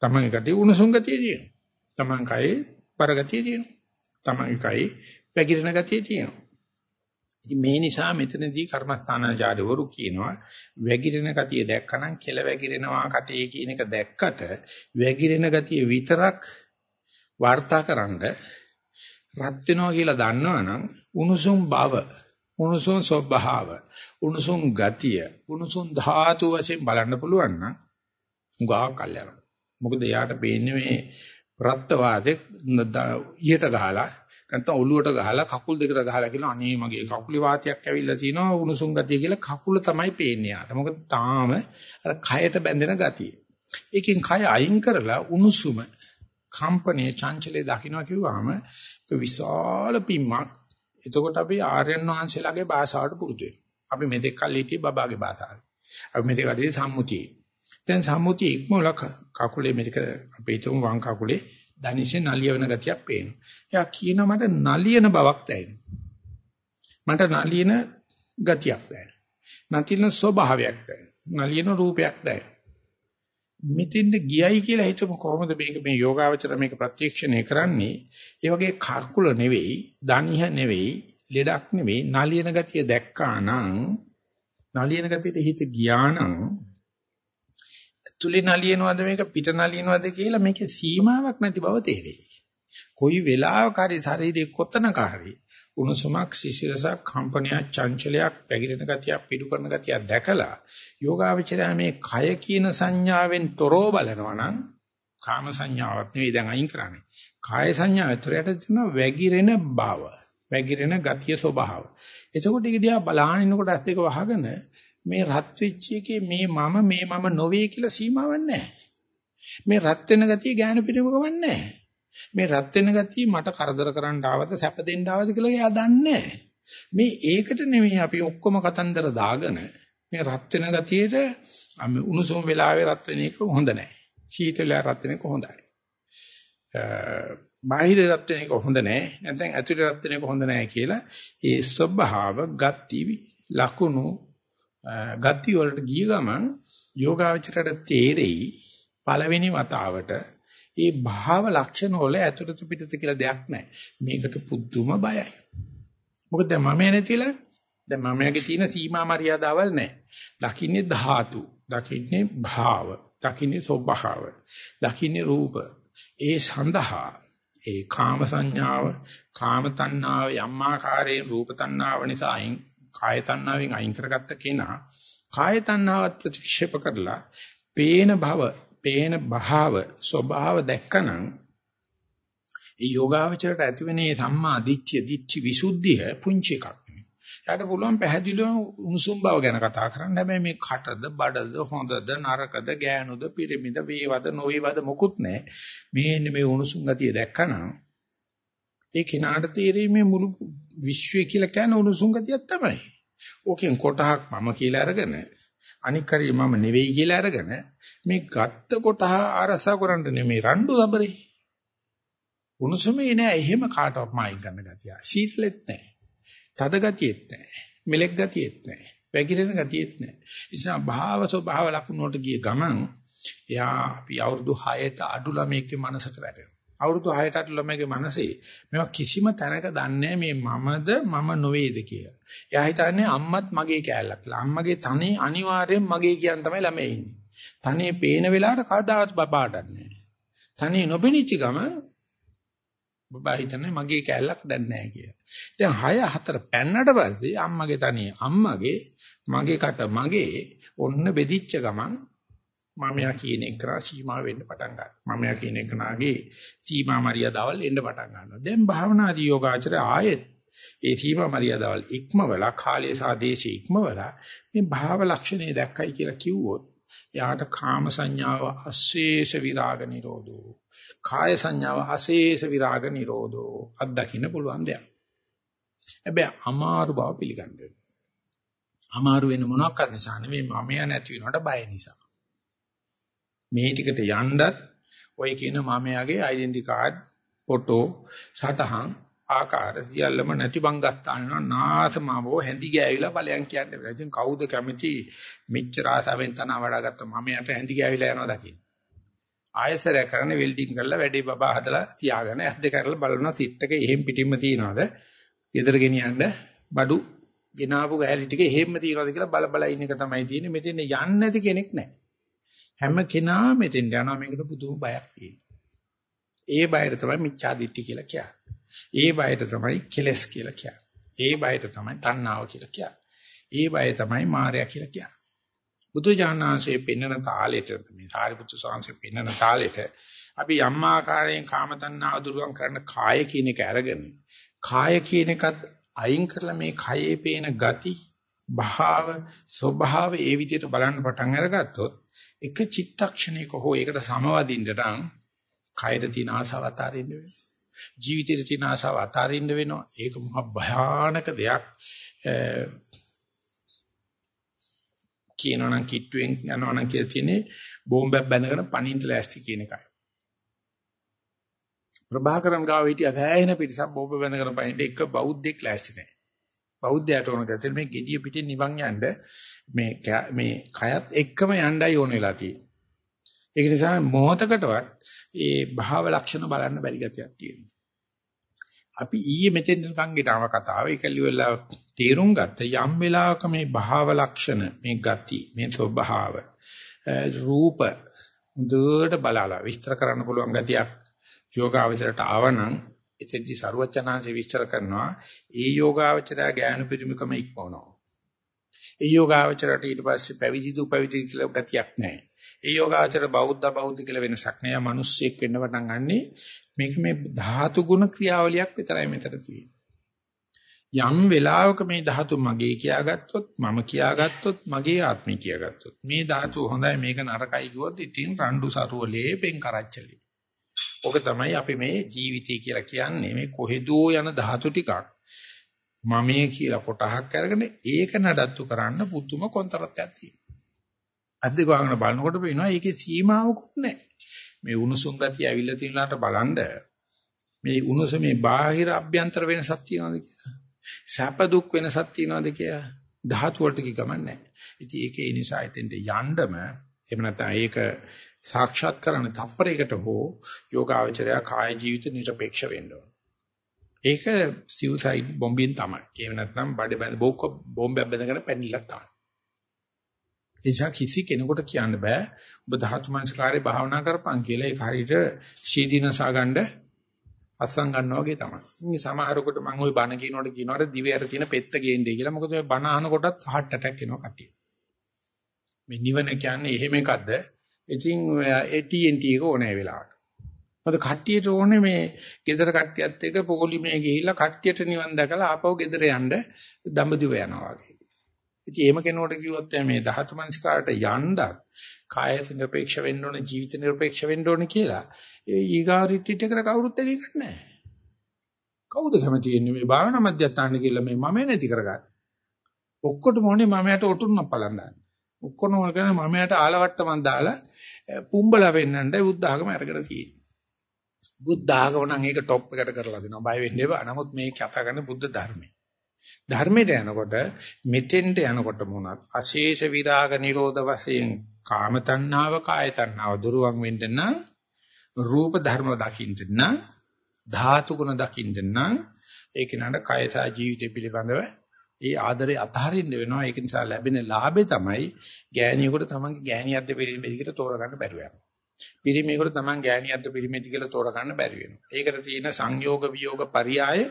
තමන්ගේ කටේ උණුසුම් ගතිය තියෙනවා. තමන් කයේ පර ගතිය තියෙනවා. තමන්ගේ කයේ පැකිලෙන ගතිය තියෙනවා. ඉතින් මේ නිසා මෙතනදී කර්මස්ථානාචාර්යවරු කියනවා වැగిරෙන ගතිය දැක්කනම් කෙල වැగిරෙනවා කටේ කියන එක දැක්කට වැగిරෙන ගතිය විතරක් වාර්තාකරනද රත් වෙනවා කියලා දන්නවනම් උණුසුම් බව උණුසුම් ස්වභාව උණුසුම් ගතිය උණුසුම් ධාතු වශයෙන් බලන්න පුළුවන් නම් උගා කල්යන මොකද එයාට පේන්නේ මේ රත්ත වාදේ ඊට ගහලා නැත්නම් ඔළුවට ගහලා කකුල් දෙකට ගහලා කියලා අනේ මගේ කකුලේ වාතයක් ඇවිල්ලා තිනවා උණුසුම් ගතිය කියලා කකුල තමයි පේන්නේ යාට. මොකද තාම අර කයට බැඳෙන ගතිය. ඒකෙන් කය අයින් කරලා උණුසුම කම්පනයේ චංචලයේ දකින්න කිව්වම ඒක විශාල පිම්මක්. එතකොට අපි ආර්යයන් වහන්සේලාගේ භාෂාවට පුරුදු වෙනවා. අපි මෙතෙක් කල් හිටියේ බබාගේ භාෂාව. අපි මෙතෙක් කල් සම්මුතියේ දැන් සම්මුතිය ඉක්මවල කකුලේ මේක අපේ හිතමු වම් කකුලේ දනිෂේ නලිය වෙන ගතියක් පේනවා. එයා කියනවා මට නලියන බවක් දැනෙනවා. මට නලියන ගතියක් දැනෙනවා. නතින ස්වභාවයක් දැනෙනවා. නලියන රූපයක් දැනෙනවා. මෙතෙන්ද ගියයි කියලා හිතමු කොහොමද මේක මේ යෝගාවචර මේක ප්‍රත්‍යක්ෂණය කරන්නේ? ඒ වගේ කකුල නෙවෙයි, දනිහ නෙවෙයි, ලෙඩක් නෙවෙයි, නලියන ගතිය දැක්කා නම් නලියන ගතියට හිත ගියා නම් ඇතුලේ නලියනවද මේක පිට නලියනවද කියලා මේකේ සීමාවක් නැති බව තේරෙයි. කොයි වෙලාවක හරි ශරීරයේ කොතනක හරි උණුසුමක් සිසිලසක් කම්පනයක් චංචලයක් පැగిරෙන ගතියක් පිටු කරන ගතියක් දැකලා යෝගාවචරය මේ කය කියන සංඥාවෙන් තොරව බලනවා නම් කාම සංඥාවක් නෙවෙයි දැන් අයින් කරන්නේ. කාය සංඥාවතරයට තියෙන වැగిරෙන බව වැగిරෙන ගතිය ස්වභාව. එතකොට ඒක දිහා බලහිනකොට ඇස් දෙක වහගෙන මේ රත් වෙච්ච එකේ මේ මම මේ මම නොවේ කියලා සීමාවක් නැහැ. මේ රත් වෙන ගතිය ඥාන පිටුම ගවන්නේ නැහැ. මේ රත් වෙන ගතිය මට කරදර කරන්න ආවද සැප දෙන්න ආවද කියලා එයා දන්නේ මේ ඒකට නෙමෙයි අපි ඔක්කොම කතන්දර දාගෙන මේ රත් වෙන ගතියට උණුසුම් වෙලාවේ රත් වෙන එක හොඳ නැහැ. සීතල රත් වෙන එක හොඳයි. බාහිර රත් වෙන එක හොඳ නෑ. නැත්නම් ඇතුලේ රත් වෙන එක හොඳ නෑ කියලා ඒ ස්වභාව ගති ලකුණු ගති වලට ගිය ගමන් යෝගාවචරයට තේරෙයි පළවෙනි වතාවට ඒ භාව ලක්ෂණ වල ඇතුළත පිටත කියලා දෙයක් නැහැ. මේකට පුදුම බයයි. මොකද දැන් මම නැතිලා දැන් මමයාගේ තියෙන සීමා මරියාදාවල් නැහැ. දකින්නේ ධාතු, දකින්නේ භාව, දකින්නේ ස්වභාව, දකින්නේ රූප. ඒ සඳහා ඒ කාම සංඥාව, කාම තණ්හාව යම් ආකාරයෙන් රූප තණ්හාව නිසා අයින් කාය තණ්හාවෙන් අයින් කරගත්ත කෙනා කාය තණ්හාවත් ප්‍රතික්ෂේප කරලා පේන භව, පේන භාව, ස්වභාව දැක්කනම් ඒ යෝගාවචරයට ඇතිවෙනේ සම්මා දිට්ඨිය, දිට්ඨි විසුද්ධිය පුංචි එකක්. යාට පුළුවන් පැහැදිලිව උණුසුම් බව ගැන කතා කරන්න. හැබැයි මේ කටද, බඩද, හොඳද, නරකද, ගෑනුද, පිරිමිද, වේවද, නොවේවද මොකුත් නැහැ. මේ මේ උණුසුම් ගතිය දැක්කනම් ඒ කෙනාට තේරෙන්නේ මුළු විශ්වය කියලා කියන උණුසුම් ගතියක් තමයි. ඕකෙන් කොටහක් මම කියලා අරගෙන අනික් හරිය මම නෙවෙයි කියලා අරගෙන මේ ගත්ත කොටහ අරසා කරන්න නෙමෙයි රණ්ඩු සබරේ. උණුසුමේ නෑ එහෙම කාටවත් මායින් ගන්න ගතිය. සීතලෙත් නෑ. තද ගතියෙත් නැහැ. මෙලෙක් ගතියෙත් නැහැ. වැగిරෙන ගතියෙත් නැහැ. නිසා භාව ස්වභාව ලක්ෂණ වලට ගිය ගමන් එයා අපි අවුරුදු 6ට අඩු ළමයෙක්ගේ මනසට වැටෙනවා. අවුරුදු 6ට අඩු ළමයෙක්ගේ මනසේ මේවා කිසිම තැනක දන්නේ මේ මමද මම නොවේද කියලා. එයා හිතන්නේ අම්මත් මගේ කෑල්ලක් කියලා. අම්මගේ තනේ අනිවාර්යෙන් මගේ කියන තමයි ළමයි ඉන්නේ. තනේ පේන වෙලාවට කවදාවත් බබාට නැහැ. තනේ නොපෙනිච්ච ගම බබා හිතන්නේ මගේ කැලලක් දැන් නැහැ කියලා. දැන් 6 4 පැන්නට පස්සේ අම්මගේ තනිය අම්මගේ මගේ කට මගේ ඔන්න බෙදිච්ච ගමන් මමයා කියන එක කරා සීමා වෙන්න පටන් ගන්නවා. මමයා කියන එක නාගේ සීමා මරියාදවල් එන්න පටන් ගන්නවා. දැන් භාවනාදී යෝගාචරය ආයෙත් ඒ සීමා මරියාදවල් ඉක්මවලා කාලය සහ දේශේ ඉක්මවලා මේ භාව ලක්ෂණේ දැක්කයි කියලා කිව්වොත් යාට කාම සංඥාව අශේෂ විරාග නිරෝධෝ කාය සංඥාව අශේෂ විරාග නිරෝධෝ අත්දකින්න පුළුවන් දෙයක්. හැබැයි අමාරු බව පිළිගන්න අමාරු වෙන මොනක්වත් නිසා නෙමෙයි මම නැති වෙනවට බය නිසා. මේ ටිකට යන්නත් ඔය කියන මමයාගේ ඩෙන්ටි කාඩ් ෆොටෝ සටහන් ආකාර සියල්ලම නැති බංගස්තාන නාසමවෝ හැඳි ගෑවිලා ඵලයන් කියන්නේ. ඉතින් කවුද කැමති මෙච්චර ආසාවෙන් තන වඩාගත්ත මම යට හැඳි ගෑවිලා යනවා දකින්න. ආයසරය කරන වෙල්ඩින් කරලා වැඩේ බබා හදලා තියාගෙන ඇස් දෙක කරලා බලනවා සිට් එක එහෙම් පිටින්ම තියනවාද? ගෙදර ගෙනියන්න බඩු ගෙනාවු ගෑලි ටික එහෙම්ම තියනවාද කියලා බල බල ඉන්න එක තමයි තියෙන්නේ. මෙතන යන්නේ නැති කෙනෙක් නැහැ. හැම කෙනා මෙතෙන් යනවා මේකට පුදුම බයක් තියෙනවා. ඒ බයට තමයි මිච්ඡා දිට්ඨි කියලා කියන්නේ. ඒ බයට තමයි කෙලස් කියලා කියන්නේ. ඒ බයට තමයි තණ්හාව කියලා කියන්නේ. ඒ බය තමයි මායя කියලා කියන්නේ. බුදු ජානනාංශයේ පෙන්වන තාලෙට මේ සාරිපුත්තු සාංශයේ පෙන්වන තාලෙට අපි යම් ආකාරයෙන් කාම තණ්හාව දුරුවන් කරන කාය කියන එක අරගෙන කාය කියන එකත් අයින් කරලා මේ කයේ පේන ගති භාව ස්වභාව ඒ විදිහට බලන්න පටන් අරගත්තොත් එක චිත්තක්ෂණයක හෝ ඒකට සමවදින්න නම් කයට තියෙන ආසාව අතාරින්න වෙනවා ජීවිතේ තියෙන ආසාව අතාරින්න වෙනවා ඒක මහ භයානක දෙයක් කියනවනම් කිට්ටුවෙන් යනවනම් කියලා තියෙන්නේ බෝම්බයක් බැඳගෙන පණින්න ලෑස්ති කියන එකයි. ප්‍රභාකරන් ගාව හිටිය ඇහැෙන පිටසක් බෝම්බ බැඳගෙන පණින්න එක බෞද්ධෙක් ලෑස්ති නැහැ. බෞද්ධයාට ඕන ගැතේ මේ gediya පිටින් නිවන් යන්න මේ මේ කයත් එක්කම යණ්ඩයි ඕන වෙලා තියෙන්නේ. ඒක නිසා මොහතකටවත් ඒ භාව ලක්ෂණ බලන්න බැරි ගතියක් තියෙනවා. අපි ඊයේ මෙතෙන් සංගීතාව කතාව ඒක ලියවලා තේරුම් ගත්ත යම් වෙලාවක මේ භාව ලක්ෂණ මේ ගති මේ ස්වභාව රූප දුරට බලලා විස්තර කරන්න පුළුවන් ගතියක් යෝගාවචරයට ආවනම් එතෙන්දි ਸਰුවචනාංශේ විස්තර කරනවා ඒ යෝගාවචරය ඥාන පිරිමිකම ඉක්මවනවා ඒ යෝගාවචරයට ඊට පස්සේ පැවිදි දු පැවිදි කියලා ගතියක් නැහැ ඒ යෝගාචර බෞද්ධ බෞද්ධ කියලා වෙනසක් නෑ. මිනිස්සෙක් වෙන්න පටන් ගන්නෙ මේක මේ ධාතු ගුණ ක්‍රියාවලියක් විතරයි මෙතන තියෙන්නේ. යම් වෙලාවක මේ ධාතු මගේ කියාගත්තොත් මම කියාගත්තොත් මගේ ආත්මය කියාගත්තොත් මේ ධාතු හොඳයි මේක නරකයි කිව්වොත් ඉතින් රණ්ඩු සරුවලේ පෙන් කරච්චලි. ඔක තමයි අපි මේ ජීවිතය කියලා කියන්නේ මේ කොහෙදෝ යන ධාතු ටිකක් මමයේ කියලා කොටහක් අරගෙන ඒක නඩත්තු කරන්න පුදුම කොන්තරත්යක් තියෙනවා. අද්දක වහගෙන බලනකොට පේනවා ඒකේ සීමාවකුත් නැහැ. මේ උණුසුම් ගතිය ඇවිල්ලා තියෙනාට බලන්න මේ උණුසුමේ බාහිර අභ්‍යන්තර වෙනසක් තියනවද කියලා. සැප දුක් වෙනසක් තියනවද කියලා. ධාතු වලට කි ගමන් නැහැ. ඉතින් ඒකේ ඒ නිසා එතෙන්ට යන්නම එහෙම නැත්නම් ඒක සාක්ෂාත් කරන්න තප්පරයකට හෝ යෝගාවචරය කාය ජීවිත නිර්පේක්ෂ වෙන්න ඕන. ඒක සිව්සයිඩ් බොම්බින් තමයි. එහෙම නැත්නම් බඩ බැඳ බෝක බෝම්බයක් බැඳගෙන පැනිලා තමයි. එනිසා කිසි කෙනෙකුට කියන්න බෑ ඔබ ධාතු මනස්කාරේ භාවනා කරපන් කියලා ඒක හරියට ශීදීනසා ගන්න අස්සන් ගන්නවා වගේ තමයි. ඉතින් සමහරකට මම ওই බණ කියනකොට කියනවාට දිවේ අර තියෙන පෙත්ත ගේන්නේ කියලා. මොකද මේ බණ අහනකොටත් heart attack එනවා කට්ටිය. මේ නිවන කියන්නේ එහෙම එකක්ද? ඉතින් AT&T එක ඕනේ වෙලාවට. මොකද කට්ටියට ඕනේ මේ ගෙදර කට්ටියත් එක්ක පොලිමේ ගිහිල්ලා කට්ටියට නිවන් දැකලා ආපහු ගෙදර යන්න දඹදිව යනවා වගේ. ඉතින් එහෙම කෙනෙකුට කිව්වොත් මේ ධාතු මනසිකාරට යන්නත් කාය නිර්පේක්ෂ වෙන්න ඕනේ ජීවිත නිර්පේක්ෂ වෙන්න ඕනේ කියලා ඒ ඊගාරිටිට එකට කවුරුත් එළිය ගන්නෑ. කවුද කැමති ඉන්නේ මේ භාවනා මධ්‍යස්ථාන කියලා මේ මම නැති කරගන්න. ඔක්කොටම ඕනේ මමයට ඔටුන්න පලඳන්න. ඔක්කොම ඕන කරන මමයට ආලවට්ටමක් දාලා පුම්බලා වෙන්නන්ට බුද්ධ ආගම අරගෙන තියෙන්නේ. බුද්ධ ආගම නම් ඒක টොප් එකට කරලා දෙනවා. බය වෙන්න එපා. නමුත් මේ කතා කරන්නේ බුද්ධ ධර්මයේ. ධර්මයට යනකොට මෙතෙන්ට යනකොට මොනක් අශේෂ විරාග නිරෝධ වශයෙන් කාම තණ්හාව කාය තණ්හාව දුරුවන් වෙන්න නම් රූප ධර්ම දකින්න නම් ධාතු ගුණ දකින්න නම් ඒක නඩ කයසා ජීවිතය පිළිබඳව ඒ ආදරේ අතහරින්න වෙනවා ඒක නිසා ලැබෙන ලාභේ තමයි ගෑණියෙකුට තමන්ගේ ගෑණියක්ද පිළිමෙදිකට තෝරගන්න බැරුව යනවා පිරිමියෙකුට Taman ගෑණියක්ද පිරිමිද කියලා තෝරගන්න බැරි වෙනවා. ඒකට තියෙන සංයෝග වියෝග පරියාය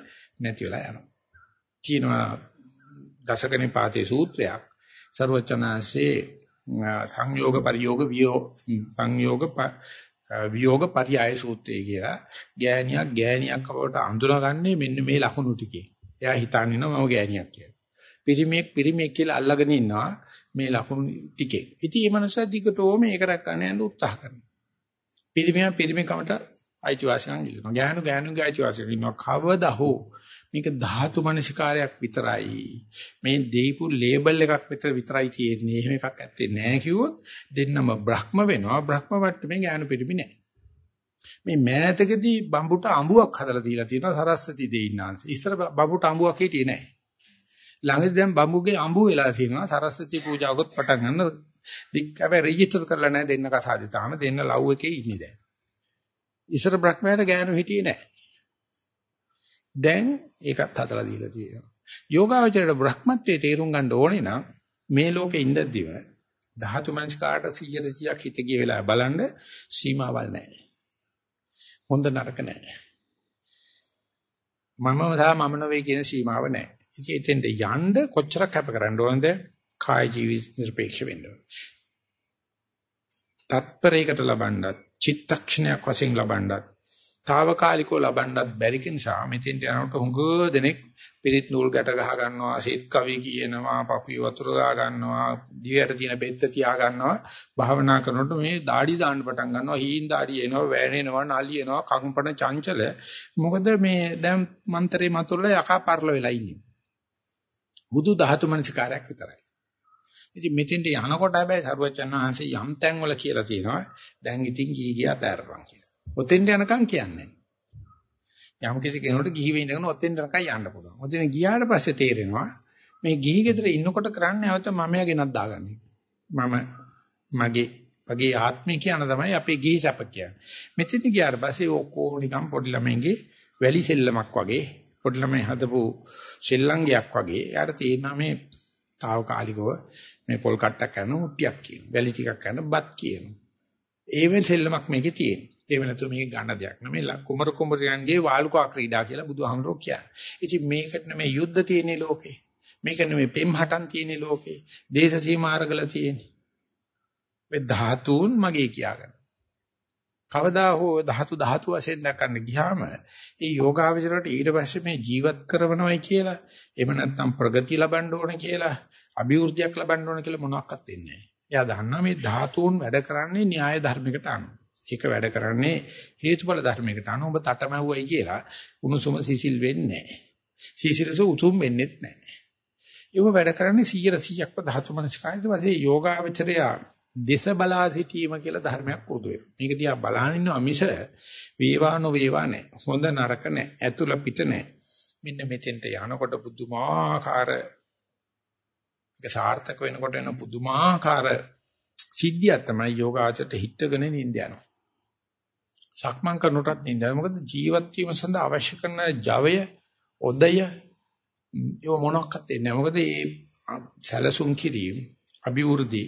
නැති වෙලා යනවා. කියනවා දසකනේ පාතේ සූත්‍රයක් ਸਰවචනාසේ සංයෝග පරියෝග වියෝ සංයෝග වියෝග පරියාය සූත්‍රය කියලා ගෑණියක් ගෑණියක් අපවට අඳුනගන්නේ මෙන්න මේ ලකුණු ටිකේ. එයා හිතන්නේ නම මම ගෑණියක් කියලා. පිරිමියෙක් පිරිමියෙක් කියලා අල්ලගෙන ඉන්නවා මේ ලකුණු ටිකේ. ඉතින් මේ මනුස්සයා දිගටම මේක රැකගන්න යන්න උත්සාහ කරනවා. පිරිමියා පිරිමිකමට අයිතිවාසිකම් ඉල්ලනවා. ගෑනු ගෑනුගේ අයිතිවාසිකම් ඉන්නවා. කවදා හෝ මේක ධාතු මනසිකාරයක් විතරයි. මේ දීපු ලේබල් එකක් විතර විතරයි තියෙන්නේ. එහෙම එකක් ඇත්තේ නැහැ කිව්වොත් දෙන්නම බ්‍රහ්ම වෙනවා. බ්‍රහ්ම වට්ටමේ ඥාන පිරිමි නැහැ. මේ මෑතකදී බම්බුට අඹුවක් හදලා දීලා තියෙනවා සරස්වති දෙයින්නාන්ස. ඉස්සර බම්බුට අඹුවක් හිටියේ නැහැ. ළඟදී දැන් බම්බුගේ අඹු වෙලා තියෙනවා සරස්වති පූජාවකොත් පටන් ගන්න දික් හැබැයි රෙජිස්ටර් කරලා නැහැ දෙන්න කසාදේ තාම දෙන්න ලව් එකේ ඉන්නේ දැන්. ඉස්සර බ්‍රහ්මයාට ගෑනු හිටියේ නැහැ. දැන් ඒකත් හදලා දීලා තියෙනවා. යෝගාවචරයට බ්‍රහ්මත්වයේ තේරුම් ගන්න ඕනේ නම් මේ ලෝකේ ඉඳද්දිම ධාතු මනස්කාට 100 100ක් හිත ගිය වෙලාව බලන්න සීමාවල් නැහැ. හොඳ නරක නැහැ. මම සහ මම නොවේ කියන සීමාව නැහැ. ඉතින් එතෙන්ට යන්න කොච්චරක් කැප කරන්න ඕනද? කාය ජීවිත නිර්පේක්ෂ වෙන්න තත්පරයකට ලබනවත් චිත්තක්ෂණයක් වශයෙන් ලබනවත් తాවකාලිකව ලබන්නත් බැරි නිසා මෙතෙන්ට යනකොට හුඟ දෙනෙක් පිරිත් නූල් ගැට ගහ ගන්නවා සීත් කවි කියනවා පපුවේ වතුර දා ගන්නවා දිවයට තියෙන බෙත්ත තියා ගන්නවා. භාවනා කරනකොට මේ দাড়ි දාන්න පටන් ගන්නවා. හීන් দাড়ි එනවා වැනෙනවා නලියනවා කම්පන චංචල. මොකද මේ දැන් මන්තරේ මතුරලා යකා පරල වෙලා ඉන්නේ. හුදු ධාතු මනසිකාරයක් විතරයි. ඉතින් මෙතෙන්ට යනකොට හැබැයි සරුවචන් වහන්සේ යම් තැන් වල කියලා තියෙනවා දැන් ඉතින් ගිහි ගියා තෑරපන් කියලා ඔතෙන්ට යනකම් කියන්නේ. යම් කිසි කෙනෙකුට ගිහි වෙන්න යන ඔතෙන්ට යනකම් යන්න පුළුවන්. ඔතෙන් ගියාට පස්සේ තේරෙනවා මේ ගිහි ගෙදර ඉන්නකොට කරන්නේ නැවත මමයා ගෙනත් දාගන්නේ. මම මගේ වගේ ආත්මය කියන තමයි අපේ ගිහි සැප කියන්නේ. මෙතෙන් ගියාට පස්සේ ඔක්කොම නිකන් පොඩි ළමයින්ගේ වැලි සෙල්ලමක් වගේ පොඩි ළමයි හදපු ශ්‍රී වගේ යාට තියෙනවා මේ తాවකාලිකව මේ පොල් කට්ටක් කරන උට්ටියක් කියන. වැලි ටිකක් කරන බත් කියන. ඒ වෙන සෙල්ලමක් මේකේ තියෙනවා. ඒව නැතුව මේක ගන්න දෙයක් නෙමෙයි කුමරු කුමරියන්ගේ වාලුකා ක්‍රීඩා කියලා බුදුහාමුදුරුවෝ කියන්නේ. ඉතින් මේකට නෙමෙයි යුද්ධ තියෙන්නේ ලෝකේ. මේක නෙමෙයි පෙම්හටන් තියෙන්නේ ලෝකේ. දේශ සීමාරගල තියෙන්නේ. මේ ධාතුන් මගේ කියාගන්න. කවදා හෝ ධාතු ධාතු වශයෙන් දක්වන්න ගියාම ඒ යෝගාවචරයට ඊට පස්සේ මේ ජීවත් කරනවයි කියලා එහෙම නැත්නම් ප්‍රගති ලබන්න ඕන කියලා අභිවෘද්ධියක් ලබන්න ඕන කියලා මොනවත් වෙන්නේ නැහැ. එයා දන්නා මේ ධාතුන් වැඩ කරන්නේ න්‍යාය ධර්මයකට අනුව. ඒක වැඩ කරන්නේ හේතුඵල ධර්මයකට අනුව ඔබ තටමැව්වයි කියලා උණුසුම සිසිල් වෙන්නේ නැහැ. සිසිලස උතුම් වෙන්නේත් නැහැ. ඒක වැඩ කරන්නේ 100 100ක්ව ධාතු මනස්කාරයට පස්සේ යෝගාවචරය දේශ බලා සිටීම කියලා ධර්මයක් පුරුදු වෙනවා. මේක දිහා බලන ඉන්නවා මිස වේවා නොවේවා නැහැ. හොඳ නරක නැහැ. ඇතුළ පිට නැහැ. මෙන්න මෙතෙන්ට යනකොට පුදුමාකාර ඒක සාර්ථක වෙනකොට එන පුදුමාකාර සිද්ධියක් තමයි යෝගාචරයට හිටගෙන නිඳ යනවා. සක්මන් කරනකොටත් නිඳ යනවා. මොකද ජීවත් වීම සඳහා අවශ්‍ය කරන ජවය, ඔදය ඒව මොනක්වත් එන්නේ නැහැ. මොකද මේ සැලසුම් කිරීම, අභිවෘද්ධි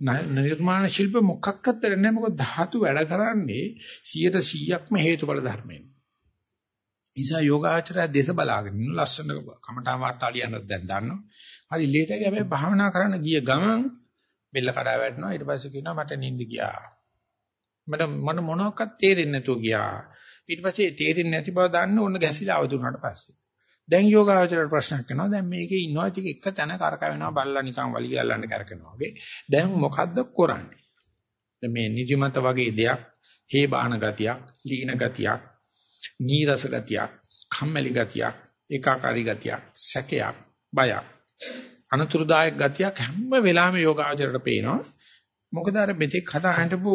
නිර්මාණ ශිල්ප මොකක්වත් නැහැ මොකද ධාතු වැඩ කරන්නේ 100%ක්ම හේතුඵල ධර්මයෙන්. නිසා යෝගාචරය දේශ බලාගෙන ලස්සන කමඨා වාර්තා ලියන්නත් දැන් දන්නවා. හරි ලේතයි හැබැයි භාවනා කරන්න ගිය ගමන් බෙල්ල කඩා වැටෙනවා ඊට පස්සේ කියනවා මට නිින්ද ගියා. මට මට මොනවක්වත් තේරෙන්නේ නැතුව ගියා. ඊට පස්සේ තේරෙන්නේ නැති බව දන්න ඕන ගැසිලා අවදුනාට පස්සේ. දැන් යෝගාචරයට ප්‍රශ්නයක් එනවා. දැන් මේකේ ඉන්නවා ටික එක තැන කරකවෙනවා බල්ලා නිකන් වලි ගැල්ලන්න කරකනවා වගේ. දැන් මොකද්ද කරන්නේ? මේ නිදිමත වගේ දෙයක්, හේ බාන ගතියක්, ලීන ගතියක්, නීරස ගතියක්, කම්මැලි ගතියක්, ඒකාකාරී ගතියක්, සැකයක්, බයක්, අනතුරුදායක ගතියක් හැම වෙලාවෙම යෝගාචරයට පේනවා. මොකද අර මෙතෙක් හදා හඳපු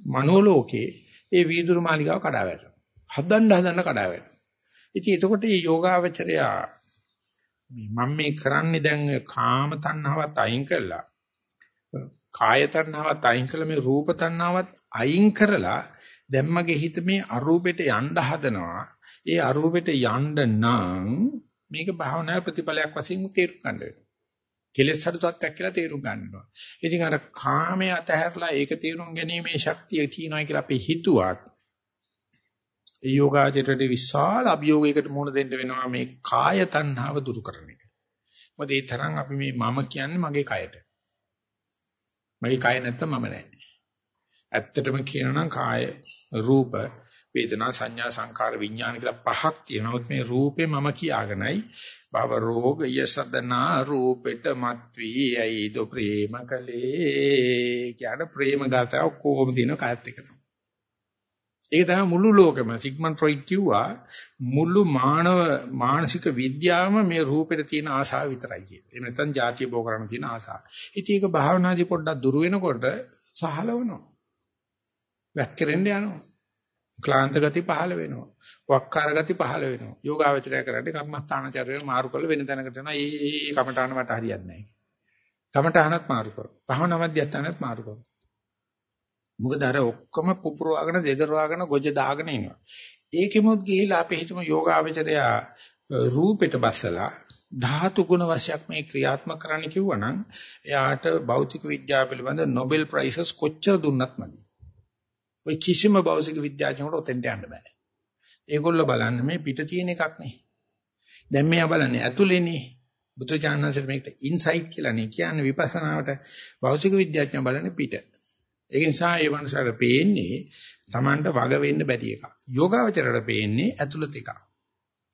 මනෝලෝකේ ඒ වීදුරු මාලිගාව කඩා වැටෙනවා. හදන්න හදන්න කඩා වැටෙනවා. ඉතින් එතකොට මේ යෝගාවචරය මේ මම මේ කරන්නේ දැන් කාම තණ්හාවත් අයින් කළා. කාය තණ්හාවත් අයින් කළා මේ රූප තණ්හාවත් අයින් කරලා දැන් මගේ හිත මේ අරූපෙට යන්න හදනවා. ඒ අරූපෙට යන්න නම් මේක භාවනා ප්‍රතිඵලයක් වශයෙන් තේරුම් ගන්න වෙනවා. කෙලෙස් අඩු තත්ත්වයක් කියලා තේරුම් ගන්නවා. ඉතින් අර කාමයේ අතහැරලා ඒක තේරුම් ගැනීමේ ශක්තිය තියෙනවා කියලා අපි හිතුවත් ඒ යෝගාචරයට විශාල අභියෝගයකට මුහුණ දෙන්න වෙනවා මේ කාය තණ්හාව දුරු කරන එක. මොකද ඒ තරම් අපි මේ මම කියන්නේ මගේ කයට. මගේ කය නැත්තම් මම නැහැ. ඇත්තටම කියනනම් කාය රූප වේදනා සංඥා සංකාර විඥාන කියලා පහක් තියෙනවා. මේ රූපේ මම කියාගෙනයි භව රෝගය සදනා රූපෙට මත්වී ඇයිද ප්‍රේම කලේ කියන ප්‍රේම ගාතාව කොහොමද දින කායත් එක තමයි. ඒක තමයි මුළු ලෝකෙම සිග්මන්ඩ් ෆ්‍රොයිඩ් කිව්වා මුළු මානව මානසික විද්‍යාවම මේ රූපෙට තියෙන ආශාව විතරයි කියන්නේ. එහෙම නැත්නම් ಜಾතිය බෝ කරන්න තියෙන ආශාව. ඉතින් ඒක භාවනාදී පොඩ්ඩක් දුර වෙනකොට සහලවනවා. වැක්කරෙන්න යනවා. ක්ලාන්ත ගති පහළ වෙනවා. වක්කාර ගති පහළ වෙනවා. යෝගාවචරය කරන්නේ කර්මස්ථානචර්යය මාරු කරලා වෙන තැනකට යනවා. ඒ ඒ කමඨාන මට හරියන්නේ නැහැ. කමඨානත් මාරු කරනවා. භාවනා මධ්‍යස්ථානත් මාරු කරනවා. මොකද අර ඔක්කොම පුපුරවාගෙන දෙදරවාගෙන ගොජ දාගෙන ඉනවා. ඒකෙමුත් ගිහිලා අපි හිතමු යෝගාවචරය රූපෙට බස්සලා ධාතු ගුණ වශයෙන් මේ ක්‍රියාත්මක කරන්න කිව්වනම් එයාට භෞතික විද්‍යාව පිළිබඳ නොබෙල් ප්‍රයිසස් කොච්චර දුන්නත් මදි. ඔය කිසිම භෞතික විද්‍යාඥයෙකුට ඔතෙන්ට යන්න බෑ. ඒගොල්ලෝ බලන්නේ මේ පිට තියෙන එකක් නේ. දැන් මෙයා බලන්නේ ඇතුලේනේ. බුදුචානන්සර් මේකට ඉන්සයිට් කියලා නේ කියන්නේ විපස්සනාවට භෞතික විද්‍යාඥයන් බලන්නේ පිට. ඒක නිසා ඒ වන්සාර පේන්නේ Tamanට වග වෙන්න බැරි එකක්. යෝගාවචරයට පේන්නේ ඇතුළත එකක්.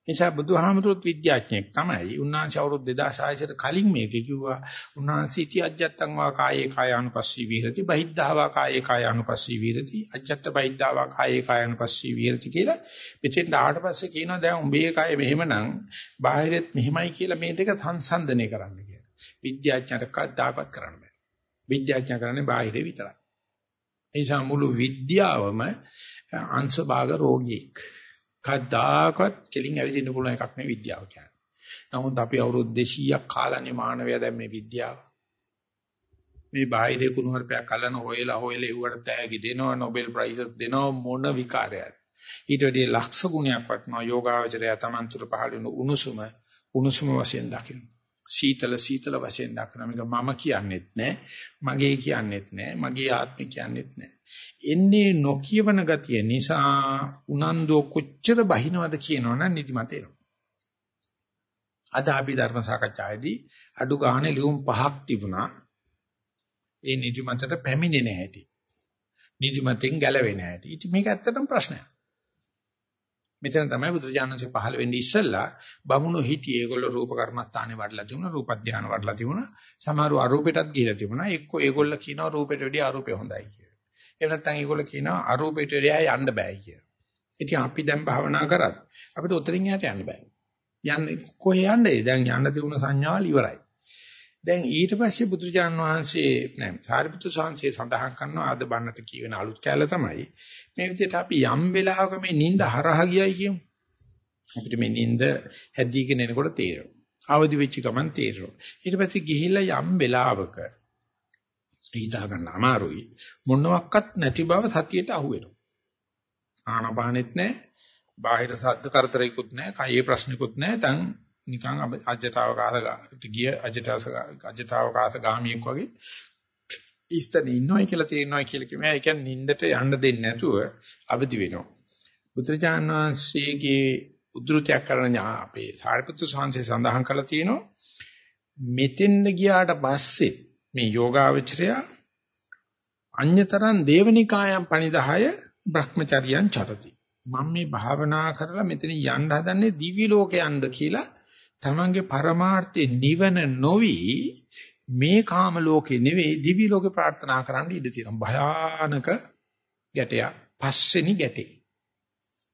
නිසා බුදුහාමුදුරුවෝ විද්‍යාඥයෙක් තමයි. උන්වහන්සේ අවුරුදු 2600ට කලින් මේක කිව්වා. උන්වහන්සේ ඉති අජත්තං වා කායේ කායානුපස්සී විහෙරති බහිද්ධා වා කායේ කායානුපස්සී විහෙරති අජත්ත බහිද්ධා වා කායේ කායානුපස්සී විහෙරති කියලා. මෙතෙන් ආවට පස්සේ කියනවා දැන් උඹේ කය මෙහෙමනම් බාහිරෙත් මෙහෙමයි කියලා මේ දෙක සංසන්දනය කරන්න කියලා. විද්‍යාඥයට කවදාකවත් කරන්න බෑ. විද්‍යාඥයා කරන්නේ බාහිරේ විතරයි. ඒ නිසා මුළු විද්‍යාවම අංශභාග රෝගියෙක්. කද්දාකවත් කෙලින් ඇවිදින්න පුළුවන් එකක් නෙවෙයි විද්‍යාව කියන්නේ. නමුත් අපි අවුරුදු 200ක් කාලනේ මානවයා දැන් මේ විද්‍යාව. මේ බාහිර කුණුහරුපයක් කලන හොයලා හොයලා එව්වට තෑගි දෙනවා නොබෙල් ප්‍රයිසස් දෙනවා මොන විකාරයක්ද. ඊට වැඩිය ලක්ෂ ගුණයක් වටනවා යෝගාවචරය Taman තුර පහළ වෙන උණුසුම උණුසුම වශයෙන් දකින්න. සීතල සීතල වශයෙන් දක්වන මේක මම කියන්නෙත් නෑ මගේ කියන්නෙත් නෑ මගේ ආත්මය කියන්නෙත් නෑ එන්නේ නොකියවන ගතිය නිසා උනන්දෝ කොච්චර බහිනවද කියනවනම් නිදිමත එනවා. අද අපි ධර්ම සාකච්ඡාවේදී අඩු ගානේ ලියුම් පහක් තිබුණා. ඒ නිදිමතට පැමිණෙන හැටි නිදිමතෙන් ගැලවෙන හැටි ඉතින් මේක ඇත්තටම ප්‍රශ්නයක්. මෙතන තමයි බුදුරජාණන්සේ පහළ වෙන්නේ ඉස්සෙල්ලා බමුණු හිටියේ ඒගොල්ලෝ රූප කර්මස්ථානේ වඩලා තිබුණා රූප ධානය වඩලා තිබුණා. සමහරව අරූපෙටත් ගිහිලා තිබුණා. එක්ක ඒගොල්ලෝ කියනවා රූපෙට වැඩිය අරූපේ හොඳයි කියලා. එහෙම නැත්නම් ඒගොල්ලෝ කියනවා අරූපෙට වැඩිය යන්න බෑ කියලා. ඉතින් අපි දැන් භාවනා කරත් අපිට උතරින් යට යන්න බෑ. යන්නේ කොහේ යන්නේ? දැන් යන්න තිබුණ සංඥාවල් ඉවරයි. දැන් ඊට පස්සේ බුදුරජාන් වහන්සේ නෑ සාරිපුත්‍ර සාංශේ සඳහන් කරනවා අද බන්නට කියවෙන අලුත් කැල තමයි. මේ විදිහට අපි යම් වෙලාවක මේ නිින්ද හරහා ගියයි කියමු. අපිට මේ නිින්ද හැදීගෙන එනකොට තේරෙනවා. අවදි වෙච්ච ගමන් තේරෙනවා. ඊට පස්සේ ගිහිල්ලා යම් වෙලාවක හිතා ගන්න අමාරුයි. මොනවත් නැති බව සතියට අහු වෙනවා ආනපානෙත් නැහැ. බාහිර සද්ද කරදරයක්වත් නැහැ. කයේ ප්‍රශ්නකුත් නැහැ. දැන් නිකන් අජතාවකාශ ගිය අජතාවස අජතාවකාශ ගාමියෙක් වගේ ඉස්තන ඉන්නවයි කියලා තේරෙනවයි කියලා කිව්වම ඒ කියන්නේ නින්දට යන්න දෙන්නේ නැතුව අවදි වෙනවා. බුදුරජාණන් වහන්සේගේ උද්ෘතයක් කරන අපේ සාරිපුත්‍ර සාංශේ සඳහන් කරලා තියෙනවා. මෙතෙන්ද ගියාට පස්සේ මේ යෝගාවචරය අඤ්‍යතරන් දේවනිකායන් පණිදාය භ්‍රමචර්යයන් චරති. මම මේ භාවනා කරලා මෙතන යන්න හදන්නේ දිවි ලෝකේ යන්න කියලා තමන්ගේ පරමාර්ථේ නිවන නොවි මේ කාම ලෝකේ නෙවෙයි දිවි ලෝකේ ප්‍රාර්ථනා කරන්න ඉඩ තියෙනවා. භයානක ගැටයක් පස්වෙනි ගැටේ.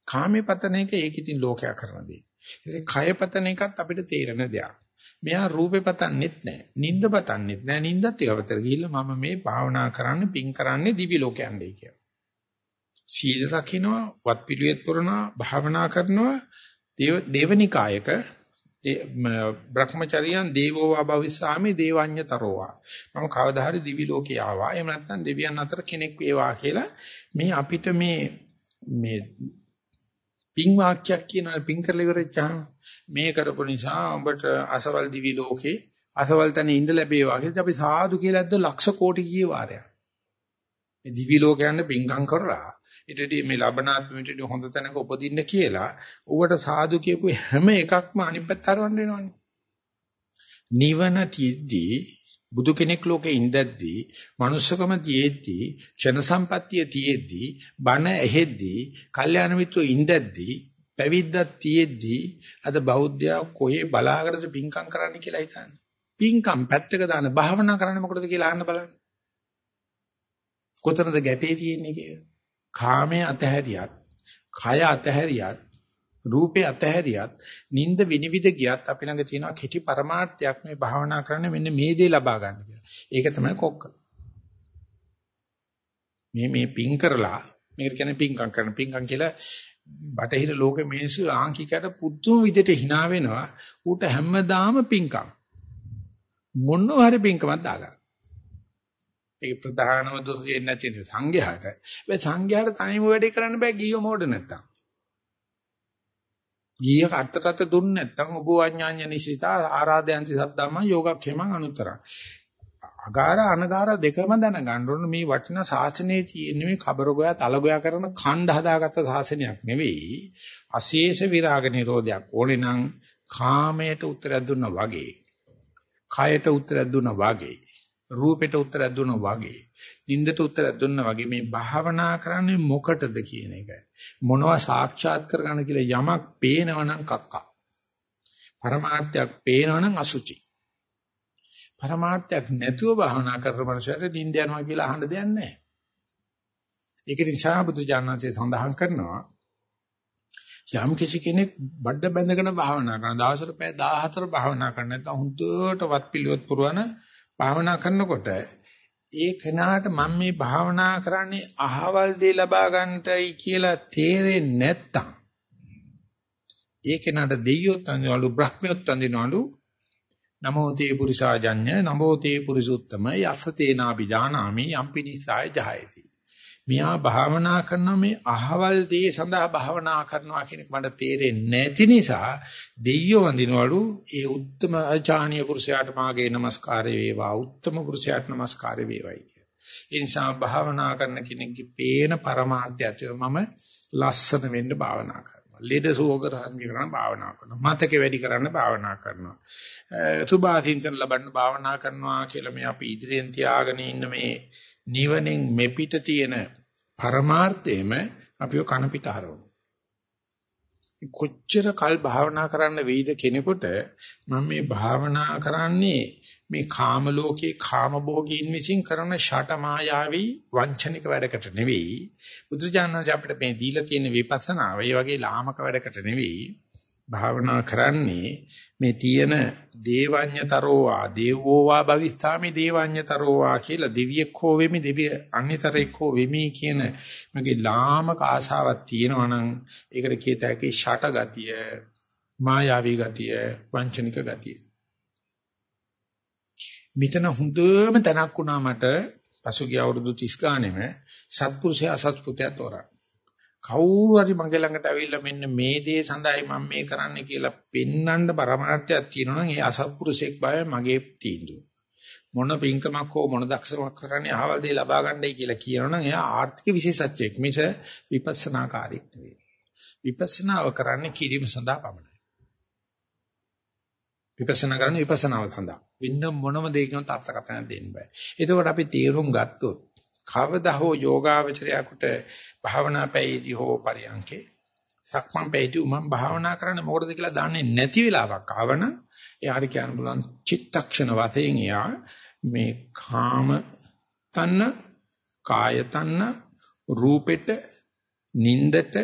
කාමේ පතන එක ඒක ඉතින් ලෝකයා කරන දේ. ඉතින් කය පතන එකත් අපිට තේරෙන දෙයක්. මෙයා රූපේ පතන්නෙත් නැහැ නිින්ද පතන්නෙත් නැහැ නිින්දත් ඒවතර ගිහිල්ලා මම මේ භාවනා කරන්න පිං කරන්නේ දිවි ලෝකයන්දී කියලා. සීල රකින්නවා වත් පිළිවෙත් පුරනවා භාවනා කරනවා. දේව දේවනිකායක බ්‍රහ්මචරියන් දේවෝ අභවිස්සාමි දේවඤ්‍යතරෝවා මම කවදා හරි දිවි ලෝකේ ආවා. එහෙම නැත්නම් දෙවියන් අතර කෙනෙක් වේවා කියලා මේ අපිට මේ මේ පින් වාක්‍යයක් කියන පින් කරලා ඉවරච්චාම මේ කරපු නිසා ඔබට අසවල් දිවි ලෝකේ අසවල් තැන ඉඳ ලැබේවා කියලා අපි සාදු කියලා ඇද්ද ලක්ෂ කෝටි ගිය වාරයක් මේ දිවි ලෝකයන් පින්කම් කරලා ඊටදී මේ ලබනාත්මෙට හොඳ තැනක උපදින්න කියලා ඌට සාදු කියපු හැම එකක්ම අනිත් පැත්ත හරවන්න වෙනවනේ. නිවන තියදී බුදු කෙනෙක් ලෝකේ ඉඳද්දී manussකම තියේදී ක්ෂණ සම්පත්තිය තියේදී බණ ඇහෙද්දී කල්යාණ මිත්‍රෝ ඉඳද්දී පැවිද්දක් තියේදී අද බෞද්ධයා කොහේ බලාගෙනද පිංකම් කරන්න කියලා හිතන්නේ. පිංකම් පැත්තක දාන භාවනා කරන්න මොකටද කියලා අහන්න බලන්න. කොතනද ගැටේ තියෙන්නේ කියලා. කාමයේ අතහැරියත්, කය අතහැරියත්, රූපේ අතහැරියත් නිින්ද විනිවිද ගියත් අපි ළඟ තියෙනවා කිටි પરමාර්ථයක් මේ භාවනා කරන්නේ මෙන්න මේ දේ ලබා ගන්න කියලා. ඒක තමයි කොක්ක. මේ මේ පිං කරලා මේකට කියන්නේ පිංකම් කරන පිංකම් කියලා බටහිර ලෝක මිනිස්සු ආංකිකයට පුදුම විදිහට hina වෙනවා. ඌට හැමදාම පිංකම්. මොනවා හරි පිංකමක් දාගන්න. ඒ ප්‍රධානම දොස් දෙන්නේ නැති සංඝයාට. මේ සංඝයාට තනියම වැඩේ කරන්න බෑ ගියෝ මොඩ නැත්තම්. ගිය කට්ටට දුන්න නැත්තම් ඔබ වඤ්ඤාඤ්ඤ නිසිතා ආරාධයන්ති සද්දම්ම යෝගක්ෂේමං අනුත්තර. අගාර අනගාර දෙකම දැනගන්න ඕන මේ වටිනා ශාසනයේ තියෙන මේ කබර ගෝයා තල ගෝයා කරන ඛණ්ඩ හදාගත්ත ශාසනයක් නෙවෙයි. අශේෂ විරාග නිරෝධයක් ඕනේ නම් කාමයට උත්තරයක් දුන්නා වගේ. කයට උත්තරයක් දුන්නා වගේ. රූපෙට උත්තරයක් දුන්නා වගේ, නින්දට උත්තරයක් දුන්නා වගේ මේ භාවනා කරන්නේ මොකටද කියන එක. මොනවා සාක්ෂාත් කරගන්න කියලා යමක් පේනවනම් කක්කා. පරමාර්ථයක් පේනවනම් අසුචි. පරමාර්ථයක් නැතුව භාවනා කරන මනුස්සයට නින්ද යනවා කියලා අහන්න දෙයක් නැහැ. ඒක නිසා බුදුජානනාංශය සඳහන් කරනවා යම් කිසි කෙනෙක් බඩ බැඳගෙන භාවනා කරන දවසට පැය 14 භාවනා කරන නැත්නම් හුදුට වත් පිළිවෙත් පුරවන භාවනා කරනකොට ඒ කෙනාට මම මේ භාවනා කරන්නේ අහවල් දේ ලබා ගන්නටයි කියලා තේරෙන්නේ නැත්තම් ඒ කෙනාට දෙයියොත් අඳිනවලු බ්‍රහ්මියොත් අඳිනවලු නමෝ තේ පුරිසාජඤ්ඤ නමෝ තේ පුරිසුත්තම යසතේනා බිජානාමි යම්පි නිසාය ජහයති. මෙයා භාවනා කරන මේ අහවල් දේ සඳහා භාවනා කරනවා කියන එක මට තේරෙන්නේ නැති නිසා දෙයියෝ වඳිනවලු ඒ උත්තම ආචාණීය පුරුෂයාට මාගේ নমස්කාරය වේවා උත්තම පුරුෂයාට নমස්කාරය වේවායි කිය. ඒ නිසා භාවනා කරන කෙනෙක්ගේ පේන પરමාර්ථය ඇතුළු මම ලස්සන වෙන්න භාවනා කරනවා. ලෙඩ සෝගරහන් කරන භාවනා කරනවා. මතකේ වැඩි කරන්න භාවනා කරනවා. සුභාසින්තන ලබන්න භාවනා කරනවා කියලා මේ අපි ඉදිරියෙන් තියාගෙන ඉන්න මේ නිවනෙන් මෙපිට තියෙන පරමාර්ථයම අපිව කන පිට හරවනවා. කොච්චර කල් භාවනා කරන්න වෙයිද කෙනෙකුට මම මේ භාවනා කරන්නේ මේ කාම ලෝකේ කාම භෝගීන් විසින් කරන ෂට මායාවී වංචනික වැඩකට නෙවෙයි බුදුජානනාංශ අපිට මේ දීලා තියෙන විපස්සනාව ඒ වගේ ලාමක වැඩකට නෙවෙයි භාවනා කරන්නේ මේ තියෙන දේවඤ්‍යතරෝවා දේවෝවා භවිස්ථාමි දේවඤ්‍යතරෝවා කියලා දෙවියෙක් හෝ වෙමි දෙවිය අන්‍යතරෙක් හෝ වෙමි කියන මගේ ලාමක ආශාවක් තියෙනවා නම් ඒකට කියත හැකි ෂට ගතිය මායාවී ගතිය වංචනික ගතිය. මෙතන හොඳම තැනක් වුණා මට පසුගිය අවුරුදු 30 ගානෙම සත්පුරුෂයා අසත්පුතයා තෝරා. කවුරු හරි මගේ ළඟට ඇවිල්ලා මෙන්න මේ දේ සඳහායි මම මේ කරන්නේ කියලා පෙන්වන්න පරමාර්ථයක් තියෙනවා නම් ඒ අසත්පුරුෂෙක් බය මගේ තීන්දුව. මොන පින්කමක් හෝ මොන දක්ෂකමක් කරන්නේ අහවල් දේ ලබා ගන්නයි කියලා කියනවනම් එයා ආර්ථික විශේෂඥයෙක් මිස විපස්සනාකාරී නෙවෙයි. විපස්සනාව කරන්නේ කිරීම සඳහා පමණයි. විපස්සනා කරන්නේ විපස්සනාව සඳහා. වෙන මොනම දෙයකින්වත් අර්ථකථනයක් දෙන්න බෑ. එතකොට අපි තීරුම් ගත්තොත් කවදා හෝ යෝගාවචරයකට භාවනා පැයදී හෝ පරියන්කේ සක්මන් පැයදී මම භාවනා කරන්න මොකටද කියලා දන්නේ නැති වෙලාවක් ආවන එයාට කියන්න පුළුවන් චිත්තක්ෂණ වශයෙන් එයා මේ කාම තන්න කාය තන්න රූපෙට නින්දට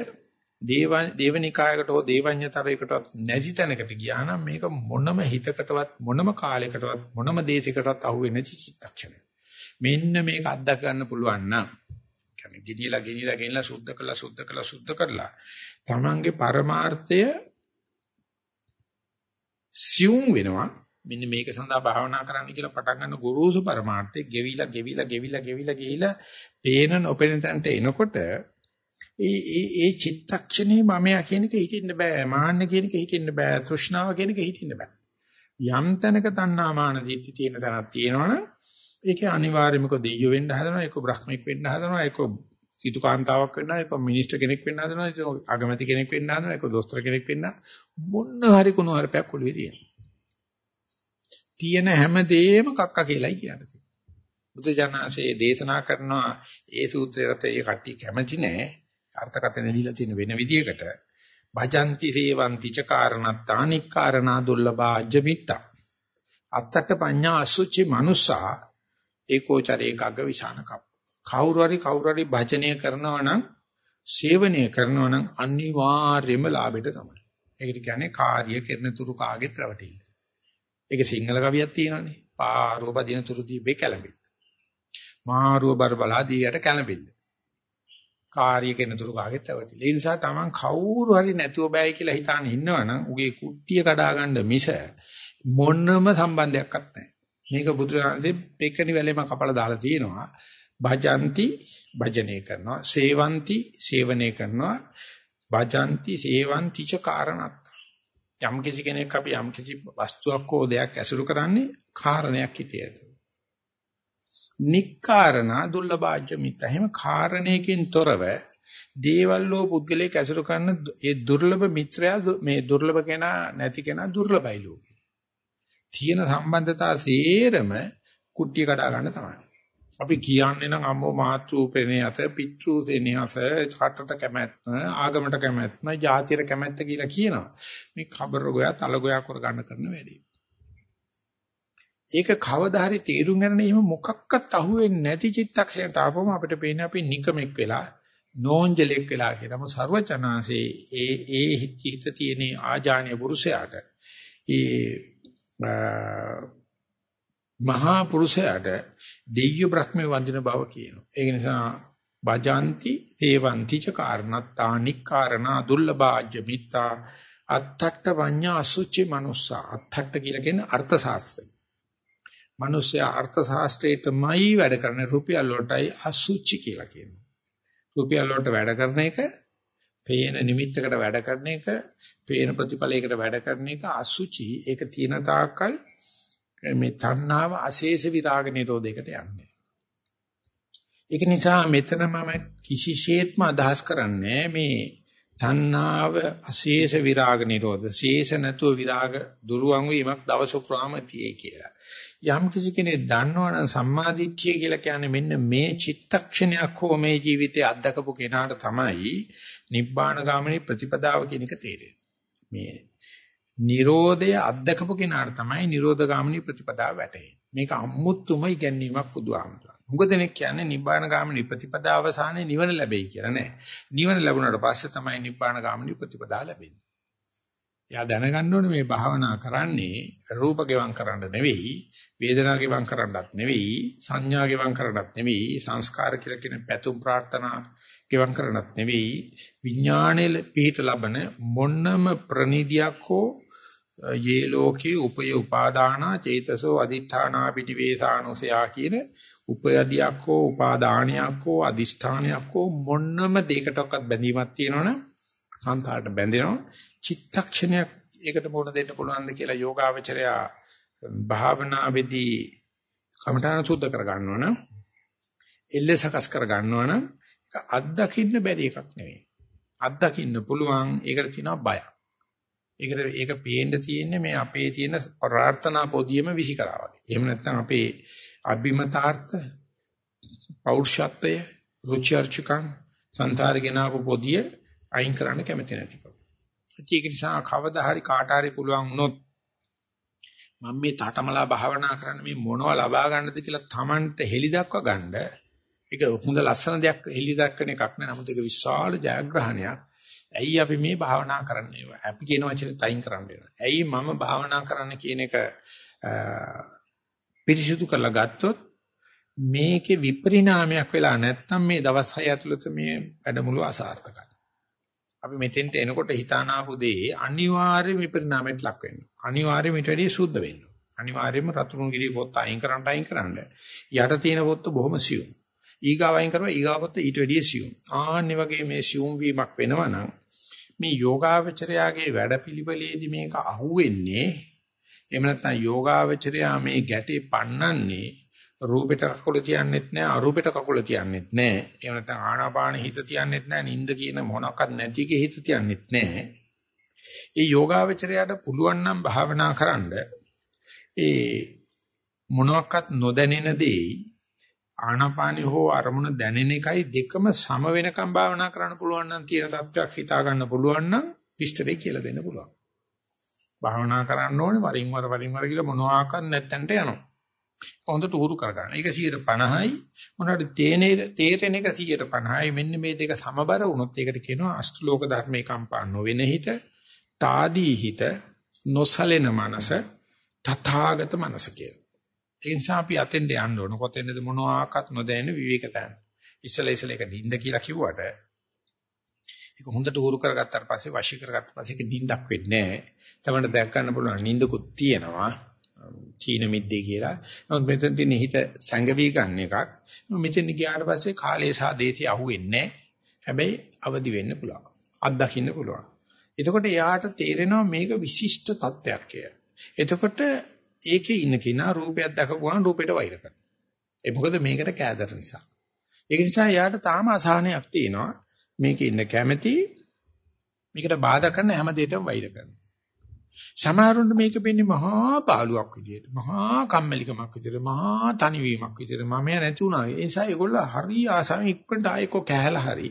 දේව දේවනිකායකට හෝ දේවඤ්‍යතරයකටවත් නැති තැනකට ගියා නම් මේක මොනම හිතකටවත් මොනම කාලයකටවත් මොනම දේශයකටවත් අහුවෙන්නේ නැති චිත්තක්ෂණය. මෙන්න මේක අත්දක ගන්න පුළුවන් නම් කියන්නේ ගෙනියලා ගෙනියලා ගෙනියලා සුද්ධ කළා සුද්ධ කළා සුද්ධ කරලා තමන්ගේ පරමාර්ථය සියුම් වෙනවා. මෙන්න මේක සඳහා භාවනා කරන්න කියලා පටන් ගන්න ගුරුසු පරමාර්ථය ගෙවිලා ගෙවිලා ගෙවිලා ගෙවිලා ගිහිලා පේන නොපෙනෙන තැනට එනකොට ඒ ඒ ඒ චිත්තක්ෂණේ මමයා කියන එක හිතින්න බෑ මාන්න කියන එක හිතින්න බෑ තෘෂ්ණාව කියන එක හිතින්න බෑ. යම් තැනක තණ්හා මාන දිට්ඨි තියෙන තැනක් තියෙනවනේ ඒකේ අනිවාර්යයෙන්ම කො දෙයියෝ වෙන්න හදනවා ඒක බ්‍රහ්මික වෙන්න හදනවා ඒක සිටු කාන්තාවක් වෙන්න ඒක මිනිස්ටර් කෙනෙක් වෙන්න හදනවා ඒක අගමැති කෙනෙක් වෙන්න හදනවා ඒක දොස්තර කෙනෙක් වෙන්න මොන්න හරි කුණු හරපයක් ඔළුවේ තියෙනවා. තියෙන හැමදේම කක්ක කියලායි කියන්නේ බුදු ජානසේ දේශනා කරනවා ඒ සූත්‍රයට ඒ කට්ටිය කැමති නෑ. අර්ථකථන දීලා තියෙන වෙන විදියකට. භජಂತಿ සේවಂತಿ ච කාරණත්තානික් කාරණා දුර්ලභා අජ්ජමිත්තා අත්තට පඤ්ඤා අසුචි මනුසා ඒකෝචරේ ගග්ග විසාන කප්. කවුරු හරි කවුරු හරි භජනය කරනවා නම් සේවනය කරනවා නම් අනිවාර්යයෙන්ම ලාභෙට තමයි. ඒකට කියන්නේ කාර්ය කෙරෙන තුරු කාගෙත් රැවටිල්ල. ඒක සිංහල කවියක් තියෙනවානේ. පාරුව බදින තුරු දීපේ කැළඹිල්ල. මාරුව බරබලා දීයට කැළඹිල්ල. කාර්ය කෙරෙන තුරු කාගෙත් රැවටිල්ල. ඒ නිසා Taman කවුරු හරි නැතුව බෑයි කියලා හිතාන ඉන්නවනම් උගේ කුට්ටිය කඩා ගන්න මිස මොනම සම්බන්ධයක්වත් නැහැ. මේක බුදුරජාණන්සේ පෙකණි වැලෙම කපලා දාලා තියෙනවා. භජಂತಿ භජනය කරනවා. සේවಂತಿ සේවනය කරනවා. භජಂತಿ සේවಂති ච කාරණත්. යම් කිසි කෙනෙක් අපි යම් කිසි වස්තුවක් හෝ දෙයක් ඇසුරු කරන්නේ කාරණයක් හිතේට. නික්කාරණා දුර්ලභාජ්‍ය මිත්ත. එහෙම කාරණයකින් තොරව දේවල් හෝ පුද්ගලයෙක් ඇසුරු කරන ඒ දුර්ලභ මිත්‍රයා මේ දුර්ලභ කෙනා නැති කෙනා දුර්ලභයි ලෝකේ. තියෙන සම්බන්ධතා සේරම කුට්ටිය කඩා ගන්න තමයි. අපි කියන්නේ නම් අම්මෝ මාතෘපේනේ අත පිට්‍රූසේනේ අත කටට කැමැත්ත ආගමට කැමැත්ත ජාතියට කැමැත්ත කියලා කියනවා. මේ කබර ගෝයා තල ගෝයා කර ගන්න කරන වැඩේ. ඒක කවදා හරි තීරුම් ගන්න එහෙම මොකක්වත් අහුවෙන්නේ නැති චිත්තක්ෂණයට ආපුවම අපිට පේන්නේ අපි නිකමෙක් වෙලා නෝන්ජලෙක් වෙලා කියලා. මො සර්වචනාසේ ඒ ඒ හිත තියෙන ආජානීය පුරුෂයාට ඒ මහා පුරුෂයාට දෙය්‍ය බ්‍රහ්මේ වඳින බව කියනවා. ඒ නිසා බජාන්ති තේවಂತಿ ච කාරණත්තානික්කාරණා දුර්ලභාජ්‍ය මිත්තා අත්තට්ඨ වඤ්ඤා අසුචි මනුස්සා අත්තට්ඨ කියලා කියන්නේ අර්ථ ශාස්ත්‍රය. මිනිස්සයා අර්ථ ශාස්ත්‍රයටමයි වැඩ කරන රුපියල් වලටයි අසුචි කියලා කියනවා. රුපියල් වලට වැඩ කරන එක පේන නිමිත්තකට වැඩ කරන එක, පේන ප්‍රතිඵලයකට වැඩ කරන එක අසුචි. ඒක තියෙන තාක්කල් මේ තණ්හාව අශේෂ විරාග නිරෝධයකට යන්නේ. ඒක නිසා මෙතන මම කිසිසේත්ම අදහස් කරන්නේ මේ තණ්හාව අශේෂ විරාග නිරෝධ. ශේෂ නැතුව විරාග දුරුවන් වීමක් දවස පුරාම තියේ කියලා. යම් කිසි කෙනෙක් දන්නවනම් සම්මාදිට්ඨිය කියලා කියන්නේ මෙන්න මේ චිත්තක්ෂණයක් හෝ මේ ජීවිතයේ අත්දකපු කෙනාට තමයි නිබ්බාන ගාමිනී ප්‍රතිපදාව කියන එක තේරෙන්නේ. මේ Nirodha අත්දකපු කෙනාට තමයි Nirodha ගාමිනී ප්‍රතිපදාව වැටහෙන්නේ. මේක අමුතුම ඉගැන්වීමක් බුදුහාමුදුරුවෝ. හුඟ දෙනෙක් කියන්නේ නිබ්බාන ගාමිනී ප්‍රතිපදාව අවසානයේ නිවන ලැබෙයි කියලා නෑ. නිවන ලැබුණාට පස්සේ තමයි නිබ්බාන ගාමිනී ප්‍රතිපදාව ලැබෙන්නේ. එයා දැනගන්න ඕනේ මේ භාවනා කරන්නේ රූප ගෙවම් කරන්න නෙවෙයි, වේදනා ගෙවම් කරන්නත් නෙවෙයි, සංඥා ගෙවම් කරන්නත් නෙවෙයි, සංස්කාර කියලා කියන පැතුම් ප්‍රාර්ථනා ගෙවම් කරන්නත් නෙවෙයි, විඥානයේ පිහිට ලබන මොන්නම ප්‍රනිදියක් හෝ යේ ලෝකේ උපය උපාදානා චේතසෝ අදිඨානා පිටිවේසානුසයා කියන උපයදියක් හෝ උපාදානයක් හෝ අදිෂ්ඨානයක් හෝ මොන්නම දෙයකටවත් බැඳීමක් තියෙනවනම් සංතාරට බැඳෙනවා. චිත්තක්ෂණයක් ඒකට මොන දෙන්න පුළුවන්ද කියලා යෝගාවචරයා භාවනාවේදී කමඨාන සුද්ධ කර ගන්නවනම් එල්ල සකස් කර ගන්නවනම් අත්දකින්න බැරි එකක් නෙවෙයි අත්දකින්න පුළුවන් ඒකට තියෙනවා බයක් ඒකට ඒක පේන්න තියෙන්නේ මේ අපේ තියෙන ප්‍රාර්ථනා පොදියම විසි කරා වගේ. එහෙම නැත්නම් අපේ අභිමතාර්ථ පෞරුෂත්වය රුචර්චකම් සංතාරගෙන ආපු පොදිය අයින් කරන්න කැමති නැතිකම. ඒක නිසා කවදා හරි කාට හරි පුළුවන් වුණොත් මම මේ තාඨමලා භාවනා කරන්න මේ මොනව ලබා ගන්නද කියලා Tamanට හෙලි දක්වා ගන්න ඒක හොඳ ලස්සන දෙයක් හෙලි දක්වන එකක් නෑ නමුත් ඒක විශාල ජයග්‍රහණයක් ඇයි අපි මේ භාවනා කරන්නේ? අපි කියන වචනේ තයින් කරන්න වෙනවා. ඇයි මම භාවනා කරන්න කියන එක පිරිසිදු කරලා ගත්තොත් මේකේ විපරිණාමයක් වෙලා නැත්නම් මේ දවස් 6 ඇතුළත මේ වැඩමුළු අසාර්ථකයි. අපි මෙතෙන්ට එනකොට හිතානාපු දේ අනිවාර්යයෙන් විපරිණාමයට ලක් වෙනවා. අනිවාර්යයෙන් ඊට වැඩිය සුද්ධ වෙනවා. අනිවාර්යයෙන්ම රතුරුන් ගිරි පොත් අයින් කරන්න අයින් කරන්න. යට තියෙන පොත් බොහොම සියුම්. ඊගාව අයින් කරනවා ඊගාව පොත් ඊට වැඩිය සියුම්. ආන්නේ වගේ මේ සියුම් වීමක් වෙනවා නම් මේ යෝගාවචරයාගේ වැඩපිළිවෙලේදී මේක අහුවෙන්නේ එහෙම නැත්නම් යෝගාවචරයා මේ ගැටේ පන්නන්නේ රූපෙට කකුල තියන්නෙත් නැහැ අරූපෙට කකුල තියන්නෙත් නැහැ එහෙම නැත්නම් ආනාපාන හිත තියන්නෙත් නැහැ නිින්ද කියන මොනක්වත් නැති එකේ හිත තියන්නෙත් නැහැ ඒ යෝගාවචරයාට පුළුවන් නම් භාවනා කරන්න ඒ මොනක්වත් නොදැනෙන දෙයි ආනාපානි හෝ අරමුණ දැනෙන එකයි දෙකම සම වෙනකම් භාවනා කරන්න පුළුවන් නම් තියෙන තත්වයක් හිතා ගන්න පුළුවන් නම් විස්තරේ කියලා දෙන්න පුළුවන්. භාවනා කරන්න ඕනේ වරින් වර වරින් වර කියලා මොනවාක්වත් නැත්තන්ට යනවා. හොඳට උහුරු කරගන්න. ඒක 150යි මොනවාට තේනේ තේරෙන එක 150යි මෙන්න මේ දෙක සමබර වුණොත් ඒකට කියනවා අෂ්ටලෝක ධර්මේ කම්පා නොවෙන හිත, తాදී හිත, නොසලෙන මනස, තථාගත මනස කියලා. ඒ නිසා අපි අතෙන්ට යන්න ඕන. කොතෙන්ද මොනවාක්වත් නොදැනෙන විවේක තැන. ඉස්සල ඉස්සල එක නිින්ද කියලා කිව්වට ඒක හොඳට උරු කරගත්තාට පස්සේ වශී කරගත්ත පස්සේ ඒක නිින්දක් වෙන්නේ නැහැ. තමන්ට දැක් ගන්න පුළුවන් නිින්දකුත් තියෙනවා. චීන මිද්දේ කියලා. නමුත් මෙතන තියෙන හිත සංගවි ගන්න එකක්. මෙතෙන් ගියාට පස්සේ කාලය සහ දේශي අහුවෙන්නේ හැබැයි අවදි වෙන්න පුළුවන්. අත්දකින්න පුළුවන්. එතකොට එයාට තේරෙනවා මේක විශිෂ්ට තත්ත්වයක් කියලා. එතකොට ඒකේ ඉන්න කෙනා රූපයක් දැකපුවාම රූපෙට වෛර කරනවා. ඒ මොකද මේකට කෑදර නිසා. ඒක නිසා යාට තාම අසහනයක් තියෙනවා. මේකේ ඉන්න කැමැති මේකට බාධා කරන හැම දෙයකටම වෛර කරනවා. සමහරුන්ට මේක වෙන්නේ මහා පාළුවක් විදියට, මහා කම්මැලිකමක් විදියට, මහා තනිවීමක් විදියට මම නැති වුණා. ඒ නිසා ඒගොල්ලෝ හරි ආසාවෙන් ඉක්මනට ආයෙක කැහැලා හරි.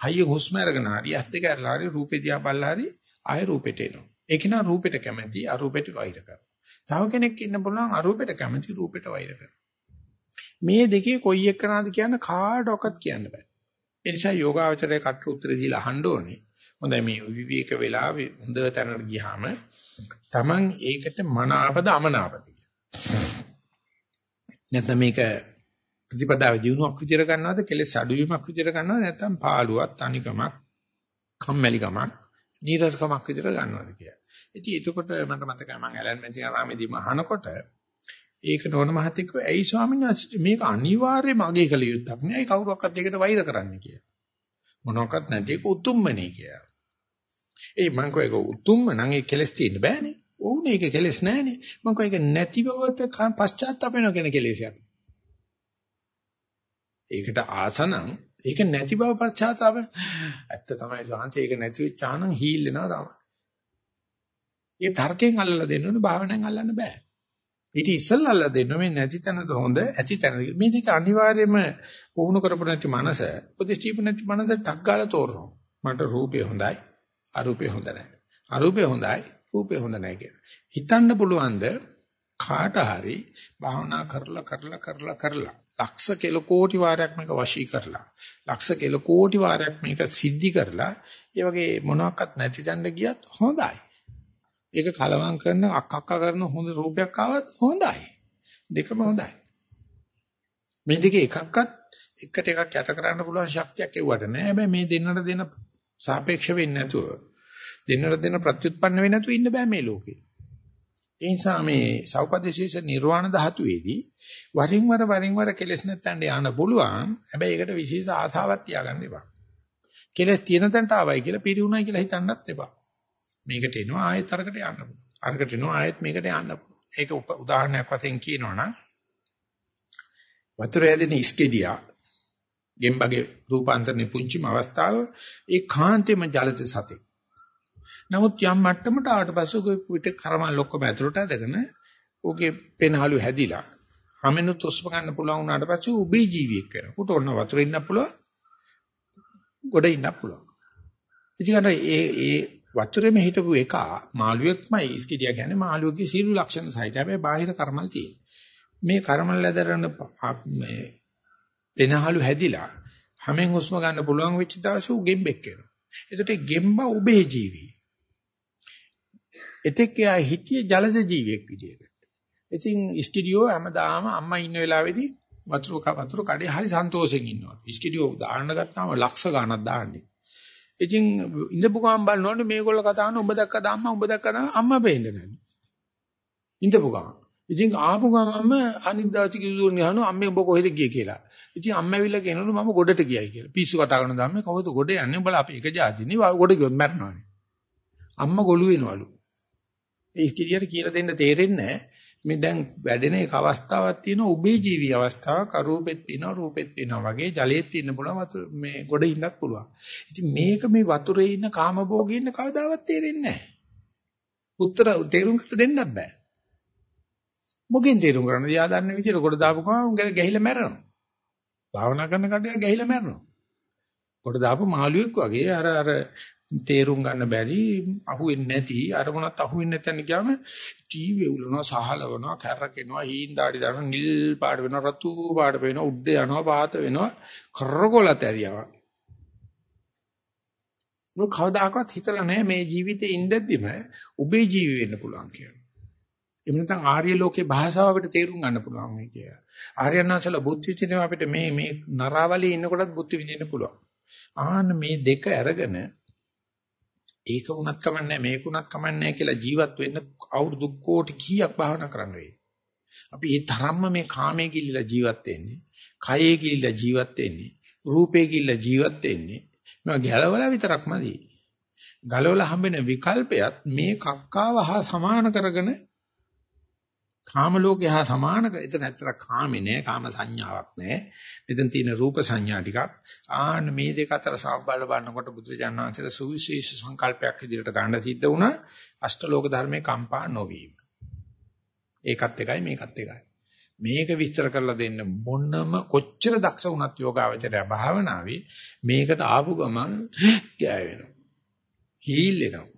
හයිය හුස්ම අරගෙන හරි, ඇස් දෙක අරලා හරි, රූපේ දිහා බලලා හරි ආයෙ රූපෙට එනවා. ඒක නා රූපෙට කැමැති, අරූපෙට වෛර කරනවා. තව කෙනෙක් ඉන්න පුළුවන් අරූපෙට කැමති රූපෙට වෛර මේ දෙකේ කොයි එකනද කියන්න කාටවත් කියන්න බෑ. ඒ නිසා යෝගාවචරයේ කට උත්තර දීලා අහන්න ඕනේ. හොඳයි මේ විවේක වෙලා හොඳ තැනකට ගියාම Taman ඒකට මනාපද අමනාපද නැත්නම් මේක ප්‍රතිපදාවේ දිනුවක් විදියට ගන්නවද කෙලෙස් අඩුවීමක් විදියට ගන්නවද නැත්නම් පාළුවක් තනිකමක් කම්මැලිකමක් නීරසකමක් විදියට ගන්නවද කියලා. ඉතින් එතකොට මට මතකයි මම ඇලන් මෙන්සින් ආරාමේදී මහානකොට ඒක නෝන මහත්තයෙක් ඇයි ස්වාමීන් වහන්සේ මේක අනිවාර්යයෙන්ම අගේ කළ යුත්තක් නේ කවුරක්වත් ඒකට වෛර කරන්න කියලා. මොනවාක්වත් නැති ඒක උතුම්මනේ කියලා. ඒ මං කෝ ඒක උතුම්ම නම් ඒ කෙලස් තියෙන්න බෑනේ. ඕනේ ඒක කෙලස් නෑනේ. මං කෝ ඒක නැති බවට පශ්චාත්තාප වෙන කෙන කෙලෙසයක්. ඒකට ආසනම් ඒක නැති බව පශ්චාත්තාප ඇත්ත තමයි සාංශ ඒක නැති වෙච්චානම් හීල් වෙනවා තමයි. ඒ තර්කයෙන් අල්ලලා දෙන්න ඕනේ භාවනාවෙන් අල්ලන්න බෑ. ඊට ඉස්සෙල්ලා අල්ලලා දෙන්න මේ නැති තැනද හොඳ ඇති තැනද මේ දෙක අනිවාර්යයෙන්ම පුහුණු කරපො නැති මනස උපදේශීප නැති මනස ටක් ගාලා තෝරනවා. මට රූපය හොඳයි අරූපය හොඳ නැහැ. අරූපය හොඳයි රූපය හොඳ නැහැ කියලා. හිතන්න පුළුවන්ද කාට හරි භාවනා කරලා කරලා කරලා කරලා ලක්ෂ කෙල කෝටි වාරයක් මේක වශී කරලා ලක්ෂ කෙල කෝටි වාරයක් මේක සිද්ධි කරලා ඒ වගේ මොනවාක්වත් නැති තැනට ගියත් හොඳයි ඒක කලවම් කරන අක් අක්ක කරන හොඳ රූපයක් ආවත් හොඳයි. දෙකම හොඳයි. මේ දෙකේ එකක්වත් එකට එකක් යට කරන්න පුළුවන් ශක්තියක් එව්වට නෑ. හැබැයි මේ දෙන්නට දෙන සාපේක්ෂ වෙන්නේ නැතුව දෙන්නට දෙන ප්‍රත්‍යুৎපන්න වෙන්නේ නැතුව ඉන්න බෑ මේ ලෝකේ. ඒ නිසා මේ සෞපදේශීස නිර්වාණ ධාතුවේදී වරින් වර වරින් වර කෙලස් නැත්තඳ යන්න පුළුවන්. හැබැයි ඒකට විශේෂ ආසාවක් තියාගන්න එපා. කෙලස් තියෙන තැනට ආවයි කියලා පිරිුණයි කියලා හිතන්නත් එපා. මේකට එනවා ආයෙත් අරකට යන්න පුළුවන්. අරකට එනවා ආයෙත් මේකට යන්න පුළුවන්. ඒක උදාහරණයක් වශයෙන් කියනවනම් වතුර ඇදෙන ඉස්කෙඩියා ගෙම්බගේ රූපාන්තරණේ පුංචිම අවස්ථාව ඒ කාන්තේම ජලත සතේ. නමුත් යම් මට්ටමකට ආවට පස්සේ ඔය පිට කරමල් ඔක්කොම ඇතුළට ඇදගෙන ඔහුගේ පෙනහළු හැදිලා හැමෙනුත් උස්ම ගන්න පුළුවන් වුණාට පස්සේ උබේ ජීවියෙක් වෙනවා. උට ඔන්න වතුරේ ඉන්න පුළුවන්. ගොඩ ඉන්න පුළුවන්. ඉතින් ඒ ඒ වතුරේම හිටපු එක මාළුවෙක්මයි ඉස්කිටියා කියන්නේ මාළුවෙක්ගේ සීළු ලක්ෂණ සහිත. හැබැයි බාහිර කර්මල් තියෙන. මේ කර්මල් ඇදරන මේ පෙනහළු හැදිලා හැමෙන් හුස්ම ගන්න පුළුවන් වෙච්ච දවසේ උ ගෙම්බෙක් වෙනවා. එතකොට ගෙම්බ උබේ ජීවි. එතෙක් එයා හිටියේ ජලජ ජීවියෙක් විදියට. ඉතින් ස්ටුඩියෝ හැමදාම අම්මා ඉන්න වෙලාවේදී වතුර වතුර කඩේ හරි සන්තෝෂෙන් ඉන්නවා. ස්ටුඩියෝ දාන්න ගත්තාම ලක්ෂ ගණක් දාන්නේ. ඉතින් ඉඳපු ගමන් බලනෝනේ මේගොල්ලෝ කතා කරන ඔබ දැක්කද අම්මා ඔබ දැක්කද අම්මා පෙන්නේ නැහැ. ඉඳපු ගමන්. ඉතින් ආපු ගමන්ම අනිත් දවසේ කිව්වොත් අහනවා අම්මේ ඔබ කොහෙද ගියේ කියලා. ඉතින් අම්මා ඇවිල්ලා කියනවලු මම ගොඩට ගියයි කියලා. පිස්සු කතා කරන ධම්මේ කවුද ගොඩ යන්නේ? උඹලා අපි එක જાතිනේ ගොඩ ගියොත් මැරෙනවානේ. අම්මා ගොළු වෙනවලු. ඒ කිරියට කියලා දෙන්න තේරෙන්නේ මේ දැන් වැඩෙන එක අවස්ථාවක් තියෙනවා උබේ ජීවි අවස්ථාවක් අරූපෙත් පිනවා රූපෙත් පිනවා වගේ ජලයේත් ඉන්න පුළුවන් වතුර මේ ගොඩ ඉන්නත් පුළුවන්. ඉතින් මේක මේ වතුරේ ඉන්න කාමභෝගේ ඉන්න කවදාවත් තේරෙන්නේ නැහැ. උත්තර තේරුම් ගන්න දෙන්නත් බෑ. මොකෙන් තේරුම් කරන්නේ? යා දන්න විදිහට ගොඩ දාපු ගමන් ගැහිලා මැරෙනවා. භාවනා කරන කඩේ ගැහිලා මැරෙනවා. කොට දාපු මාළුවෙක් වගේ අර අර තේරුම් ගන්න බැරි අහුවෙන්නේ නැති අරමුණත් අහුවෙන්නේ නැතන ගියාම ටීවී උලනවා සහලවනවා කැරකෙනවා හීන් දාඩි දාන නිල් පාට වෙනවා රතු පාට වෙනවා උඩ යනවා පාත වෙනවා කරකොලත ඇරියවා මොක කවදාකවත් හිතලා නැහැ මේ ජීවිතේ ඉඳද්දිම උබේ ජීවි වෙන්න පුළුවන් කියලා එහෙම නැත්නම් ආර්ය ලෝකේ භාෂාව අපිට තේරුම් ගන්න පුළුවන් මේ කිය. ආර්යනාචල බුද්ධ විචිනේ අපිට මේ මේ නරාවලියේ ඉන්නකොටත් බුද්ධ විඳින්න පුළුවන්. ආන්න මේ දෙක අරගෙන ඒක වුණත් කමන්නේ මේක වුණත් කමන්නේ කියලා ජීවත් වෙන්න අවුරුදු කෝටි කීයක් භාවනා කරන්න වෙයි. අපි ඒ තරම්ම මේ කාමයේ කිලිලා ජීවත් වෙන්නේ, කයේ කිලිලා ජීවත් වෙන්නේ, රූපේ කිලිලා ජීවත් වෙන්නේ. මේවා ගැලවලා විතරක්මදි. ගලවලා හම්බෙන විකල්පයත් මේ කක්කාව හා සමාන කරගෙන කාම ලෝකේ හා සමාන කර. එතන ඇත්තට කාමේ නෑ, කාම සංඥාවක් නෑ. මෙතන තියෙන රූප සංඥා ටිකක්. ආන්න මේ දෙක අතර සමබල බලනකොට බුදුජානනාංශයේ සුවිශේෂ සංකල්පයක් ඉදිරියට ගන්න සිද්ධ වුණා. අෂ්ටලෝක ධර්මයේ කම්පා නොවීම. ඒකත් එකයි මේකත් එකයි. මේක විස්තර කරලා දෙන්න මොනම කොච්චර දක්ෂ වුණත් යෝගාවචරය භාවනාවේ මේකට ආපු ගමන් ගෑවෙනවා. හීල් වෙනවා.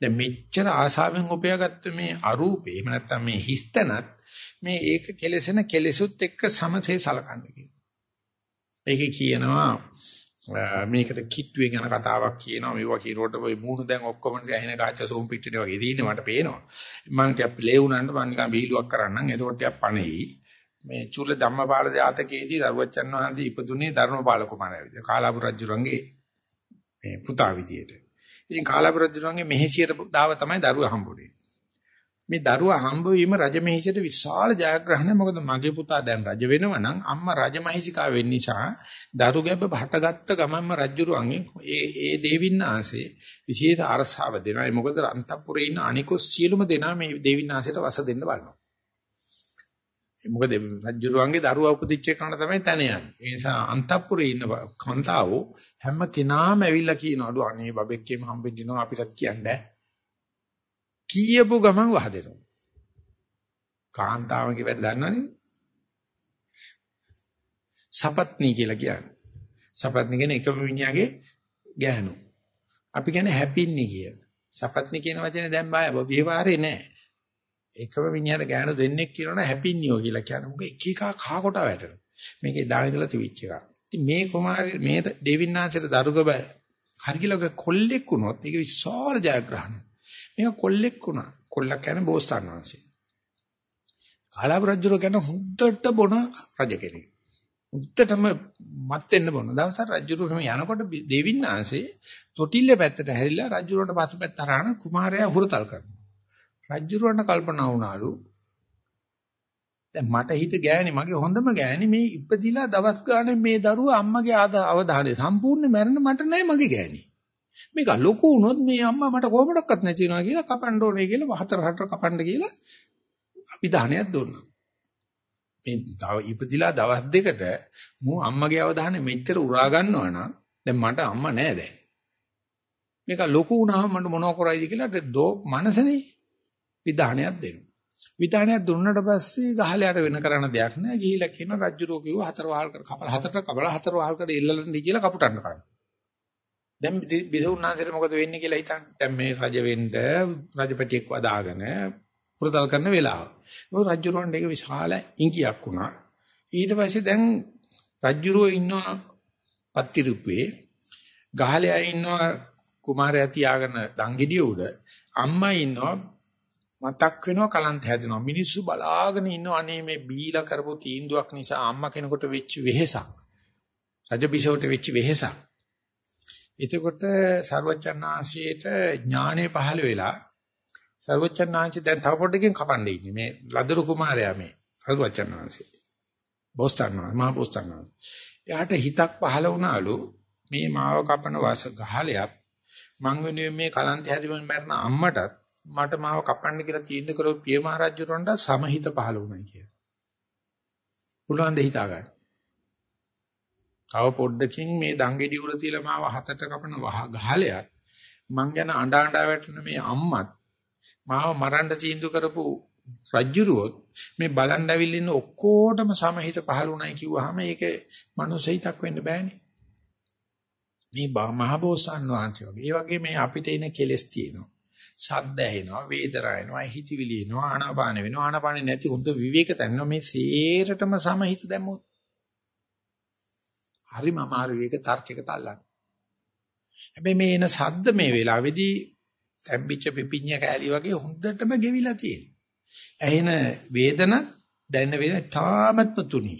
දැන් මෙච්චර ආසාවෙන් උපයාගත්ත මේ අරූපේ එහෙම නැත්නම් මේ හිස්තනත් මේ ඒක කෙලෙසෙන කෙලෙසුත් එක්ක සමසේ සලකන්න කියනවා. ඒකේ කියනවා මේකට කිට්ටුවෙන් යන කතාවක් කියනවා මේවා කිරෝට ওই මූණු දැන් ඔක්කොම ඇහෙන කාච්ච සෝම් පිටිනේ වගේ තියෙන්නේ මට පේනවා. මම ටිකක් ප්ලේ වුණාට මම නිකන් බීලුවක් කරන්නම් එතකොට ටිකක් පණෙයි. මේ චූල ධම්මපාල ජාතකයේදී දරුවචන් වහන්සේ ඉපදුනේ ධර්මපාල කුමාරයා. කාලාපුර රජුරන්ගේ මේ පුතා විදියට. ඉතින් කාලාපරද්දුණන්ගේ මෙහෙසියට දාව තමයි දරුවා හම්බුනේ. මේ දරුවා හම්බ වීම රජ මෙහෙසියට විශාල ජයග්‍රහණයක්. මොකද මගේ පුතා දැන් රජ වෙනවා නම් අම්මා රජ මහිසිකා වෙන්න නිසා දරු ගැබ හටගත්ත ගමන්ම රජුරුවන්ගේ ඒ ඒ දේවින්නාංශේ විශේෂ අරසාව දෙනවා. මොකද අන්තපුරේ ඉන්න අනිකෝ සියලුම දෙනා මේ දේවින්නාංශයට වස දෙන්න බලනවා. මොකද රජුරුවන්ගේ දරුවා උපදිච්ච එකන තමයි තන යන්නේ. ඒ නිසා අන්තපුරේ ඉන්න කන්තාව හැම කෙනාම ඇවිල්ලා කියනවලු අනේ බබෙක්ගේම හම්බෙන්නවා අපිටත් කියන්නේ. කීයපු ගමන් වහදෙනවා. කාන්තාවගේ වැඩ දන්නවනේ. සපත්නි කියලා කියන්නේ. සපත්නි කියන්නේ එකම විඤ්ඤාගේ ගෑනු. අපි කියන්නේ හැපින්නි කියන. සපත්නි කියන වචනේ දැන් බය ව්‍යවહાරේ නෑ. එකම මිනිහට ගෑනු දෙන්නෙක් කියනවනේ හැපින්නියෝ කියලා කියන්නේ. මොකද එක එක කහ කොට වැටෙනවා. මේකේ දාන ඉඳලා තිබිච්ච එක. ඉතින් මේ කුමාරී මේ දෙවින්නාංශයට දරුගබ හරිගලක කොල්ලෙක් වුණොත් ඒක විශාල ජයග්‍රහණයක්. මේක කොල්ලෙක් වුණා. කොල්ලක් කියන්නේ බෝසතාන් වහන්සේ. කාලාව රජුර කියන හුද්දට බොන රජ කෙනෙක්. හුද්දටම මත් වෙන්න බොන. දවසක් රජුර මෙහෙම යනකොට දෙවින්නාංශේ තොටිල්ල පැත්තට හැරිලා රජුරට පස්සපැත්ත හරහන කුමාරයා හුරතල් කරනවා. රජුරවන්න කල්පනා වුණාලු දැන් මට හිත ගෑණි මගේ හොඳම ගෑණි මේ ඉපදිලා දවස් ගානේ මේ දරුවා අම්මගේ අවධානය සම්පූර්ණ මැරෙන මට නෑ මගේ ගෑණි. මේක ලොකු වුණොත් මේ අම්මා මට කොහොමඩක්වත් නැති වෙනවා කියලා කපන්න ඕනේ කියලා හතර හතර කපන්න කියලා අභිධානයක් දුන්නා. මේ ඉපදිලා දවස් දෙකට මූ අම්මගේ අවධානය මෙච්චර උරා ගන්නවා නම් දැන් මට අම්මා නෑ දැන්. මේක ලොකු වුණාම මට මොනව කරයිද කියලා දෝ මනසනේ විධානයක් දෙනවා. විධානයක් දුන්නට පස්සේ ගහලයට වෙන කරන දෙයක් නෑ. ගිහිලා කියන රජ්ජුරෝ කිව්ව හතර වහල් කර කපල හතරට කපල හතර වහල් කර ඉල්ලලන්නේ කියලා කපුටන්න කරා. දැන් බිසවුන්නාන්සේට මොකද වෙන්නේ කියලා හිතන්න. දැන් මේ රජ වෙන්න රජපතියෙක් වදාගෙන පුරතල් කරන වෙලාව. ඔය රජ්ජුරුවන්ට ඒක විශාල ඉඟියක් වුණා. ඊට පස්සේ දැන් රජ්ජුරුවෝ ඉන්නවා පත්තිරුප්පේ ගහලයා ඉන්නවා කුමාරයා තියාගෙන දංගෙඩිය උඩ අම්මා ඉන්නවා මතක් වෙනවා කලන්ත හැදෙනවා. මිනිස්සු බලාගෙන ඉන්නවා අනේ මේ බීලා කරපු තීන්දුවක් නිසා අම්මා කෙනෙකුට වෙච්ච වෙහෙසක්. රජබිසවට වෙච්ච වෙහෙසක්. එතකොට ਸਰවචන්නාංශයේට ඥාණය පහළ වෙලා ਸਰවචන්නාංශය දැන් තව පොඩකින් කපන්න ඉන්නේ. මේ ලදරු කුමාරයා මේ ਸਰවචන්නාංශය. බොස්තන්නා මහා බොස්තන්නා. එයාට හිතක් පහළ වුණාලු මේ මාව කපන වාස ගහලයක් මං වෙනුවෙන් මේ කලන්ත හැදිමින් මැරෙන අම්මටත් මට මාව කපන්න කියලා තීන්දුව කරපු පිය මහරජුරන්ට සමහිත පහළ වුණා කියලා. පුළුවන් ද හිතා ගන්න. තව පොඩ්ඩකින් මේ දංගෙඩි උර තියලා මාව හතට කපන ගහලයක් මං ගැන අඬ අඬ වැටෙන මේ අම්මත් මාව මරන්න තීන්දුව කරපු රජ්ජුරුවොත් මේ බලන් ඇවිල්ලා ඉන්න ඔක්කොටම සමහිත පහළ වුණයි කිව්වහම ඒක මනුස්ස හිතක් වෙන්න බෑනේ. මේ මහබෝසත්න් වහන්සේ වගේ. ඒ වගේ මේ අපිට එන කෙලස් තියෙනවා. සද්ද ඇහෙනවා, වේදනා එනවා, හිතවිලි එනවා, ආනාපාන වෙනවා. ආනාපාන නැති හොඳ විවේක තැන්නවා. මේ සේරටම සමහිත දැම්මොත්. හරිම අමාරු විවේක තර්කයකට අල්ලන්න. හැබැයි මේ එන සද්ද මේ වෙලාවේදී තැම්බිච්ච පිපිඤ්ඤ කෑලි වගේ හොඳටම ගෙවිලා තියෙනවා. ඇහෙන වේදනත් දැනෙන වේදන තාමත්ම තුනි.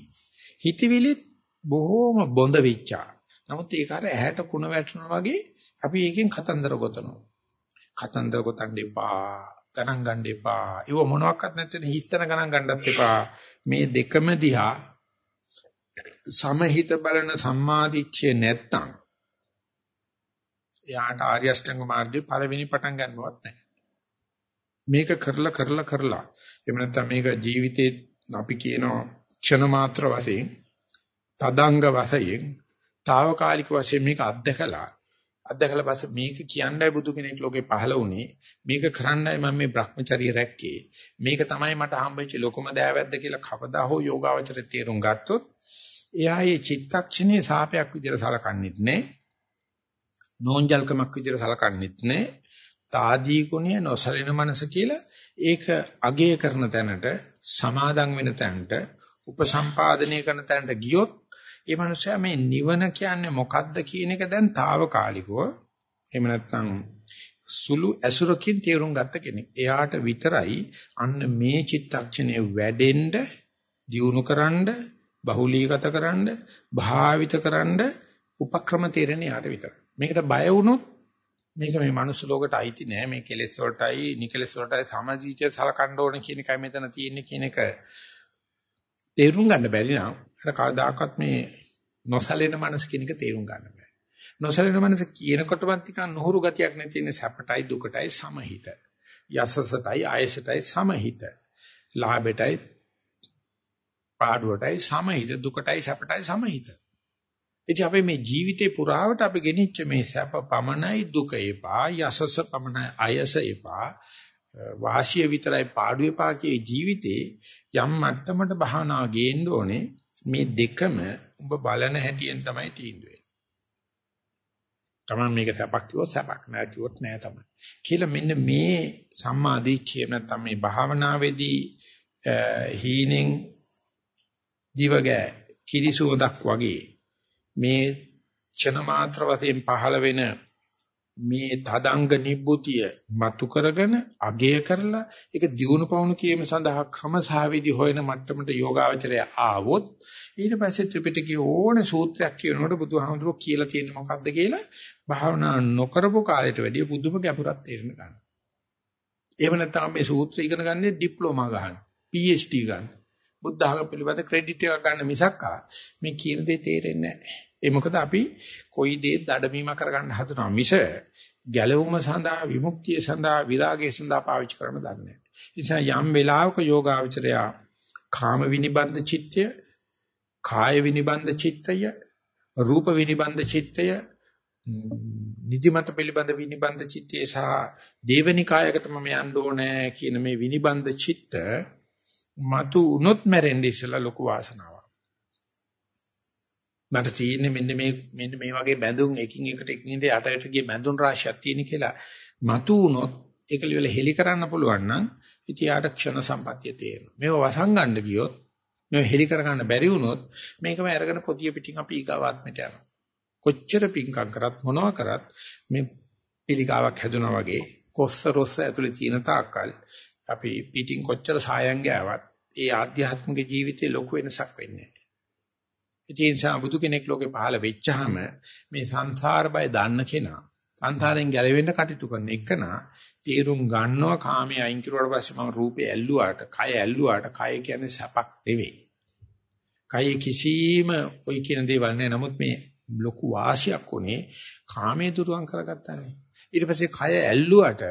හිතවිලිත් බොහෝම බොඳ විච්චා. නමුත් ඒක අර ඇහැට කුණ වැටෙනවා වගේ අපි ඒකෙන් කතන්දර ගොතනවා. කතන්දර ගොතන්න එපා. ගණන් ගන්න එපා. ඒව මොනවත් නැත්නම් හිස්තන ගණන් ගන්නත් එපා. මේ දෙකම දිහා සමහිත බලන සම්මාදිච්චේ නැත්තම් එයාට ආර්ය අෂ්ටාංග මාර්ගයේ පළවෙනි පටන් ගන්නවත් නැහැ. මේක කරලා කරලා කරලා එහෙම නැත්නම් මේක ජීවිතේ අපි කියනවා ක්ෂණ මාත්‍ර වශයෙන් තදංග වශයෙන් తాවකාලික වශයෙන් මේක අත්දකලා අත්දකලා පස්සේ මේක කියන්නයි බුදු කෙනෙක් ලෝකේ පහළ වුණේ. මේක කරන්නයි මම මේ Brahmacharya රැක්කේ. මේක තමයි මට හම්බෙච්ච ලොකම දෑවැද්ද කියලා කවදා හෝ යෝගාවචර තේරුම් ගත්තොත් එයා මේ චිත්තක්ෂණයේ සාපයක් විදිහට සලකන්නේත් නැහැ නෝන්ජල්කමක් විදිහට සලකන්නේත් නැහැ తాදී ගුණය නොසලින මනස කියලා ඒක අගය කරන තැනට සමාදම් වෙන තැනට උපසම්පාදනය කරන තැනට ගියොත් ඒ මනුස්සයා මේ නිවන කියන්නේ මොකද්ද කියන එක දැන් తాවකාලිකව එහෙම නැත්නම් සුළු ඇසුරකින් තේරුම් ගත්ත කෙනෙක්. එයාට විතරයි අන්න මේ චිත්තක්ෂණය වැඩෙන්න, දියුණුකරනද, බහුලීගතකරනද, භාවිතකරනද උපක්‍රම තේරෙන යාට විතරයි. මේකට බය වුණොත් මේක මේ මනුස්ස ලෝකයට අයිති නෑ මේ කෙලෙස් වලටයි නිකලෙස් වලටයි සමාජීචය සලකන්න ඕන කියන එකයි මෙතන තියෙන්නේ කියන එක තේරුම් ගන්න බැරි නම් අර කවදාකවත් මේ නොසලෙන මනස කියන එක තේරුම් ගන්න බෑ. නොසලෙන මනස කියනකොටම ටිකක් නොහුරු ගතියක් නැති ඉන්නේ සැපටයි දුකටයි සමහිත. යසසටයි ආයසටයි සමහිත. ලාභයටයි පාඩුවටයි සමහිත. දුකටයි සැපටයි සමහිත. ඉතින් අපි මේ ජීවිතේ පුරාවට අපි ගෙනිච්ච මේ සැප පමණයි දුක එපා යසස පමණයි අයස එපා. වාසිය විතරයි පාඩු එපා කියේ ජීවිතේ යම් මට්ටමකට බහනා ගේන්න ඕනේ. මේ දෙකම ඔබ බලන හැටියෙන් තමයි තීන්දුවේ. තමයි මේක සැපක් කිව්වොත් සැපක් නෑ කිව්වොත් නෑ තමයි. කියලා මෙන්න මේ සම්මා දිට්ඨිය නැත්නම් මේ භාවනාවේදී හීනෙන් දිවගෑ කිරිසුවදක් වගේ මේ ක්ෂණ මාත්‍ර වශයෙන් පහළ වෙන මේ තදංග නිබ්බුතිය මතු කරගෙන අගය කරලා ඒක දියුණු පවුණු කීම සඳහා ක්‍රමසහවිදි හොයන මට්ටමට යෝගාවචරය ආවොත් ඊට පස්සේ ත්‍රිපිටකයේ ඕන සූත්‍රයක් කියනකොට බුදුහාමුදුරුවෝ කියලා තියෙන්නේ මොකක්ද කියලා භාවනා නොකරපු කාලයට වැඩිය බුදුම ගැඹුරක් තේරෙන ගන්න. එහෙම නැත්නම් මේ සූත්‍ර ඉගෙන ගන්නේ ඩිප්ලෝමා ගන්න, PhD ගන්න. බුද්ධ ධර්ම පිළිබඳ ක්‍රෙඩිට් එකක් ගන්න මිසක් මේ කියන දේ තේරෙන්නේ නැහැ. ඒ මොකද අපි කොයි දේ දඩමීම කරගන්න හදනවා මිස ගැලවුම සඳහා විමුක්තිය සඳහා විරාගය සඳහා පාවිච්චි කරන්න දන්නේ නැහැ. නිසා යම් වෙලාවක යෝගාචරය කාම විනිබන්ධ චිත්තය, කාය විනිබන්ධ චිත්තය, රූප විනිබන්ධ චිත්තය, නිදිමත පිළිබඳ විනිබන්ධ චිත්තය සහ දේවනිකායකට මම යන්න ඕනේ කියන මේ විනිබන්ධ චිත්ත මතු උනොත් මැරෙන්නේ ඉස්සලා ලොකු වාසනාවක්. මට තියෙන්නේ මෙන්න මේ මෙන්න මේ වගේ බැඳුම් එකින් එකට එකින් ඉඳ යටට ගිය බැඳුම් රාශියක් තියෙන කියලා මතු වුණොත් ඒක ලියලා හෙලි කරන්න පුළුවන් නම් ඉතින් යාට ක්ෂණ සම්පත්තිය තේරෙනවා. මේව වසංගන්න ගියොත් මේව හෙලි කරගන්න බැරි වුණොත් මේකම අරගෙන පොතිය පිටින් අපි ඊගාවාත්මයට යනවා. කොච්චර පිංකම් කරත් මොනවා කරත් මේ පිළිකාවක් හැදුනා වගේ කොස්ස රොස්ස ඇතුලේ තියෙන තාක්කල් අපි පිටින් කොච්චර සායම් ගෑවත් ඒ ආධ්‍යාත්මික ජීවිතේ ලොකු වෙනසක් වෙන්නේ ඒ නිසා බුදු කෙනෙක් ලෝකේ පහළ වෙච්චාම මේ සංසාර බය දන්න කෙනා සංසාරයෙන් ගැලවෙන්න කටයුතු කරන එකනා තීරුම් ගන්නවා කාමයේ අයින් කරුවාට පස්සේ මම රූපේ ඇල්ලුවාට කය ඇල්ලුවාට කය කියන්නේ සැපක් නෙවෙයි. කය කිසිම ඔයි කියන දේවල් නෑ. නමුත් මේ ලොකු වාසියක් උනේ කාමයේ දුරුවන් කරගත්තානේ. ඊට පස්සේ කය ඇල්ලුවාට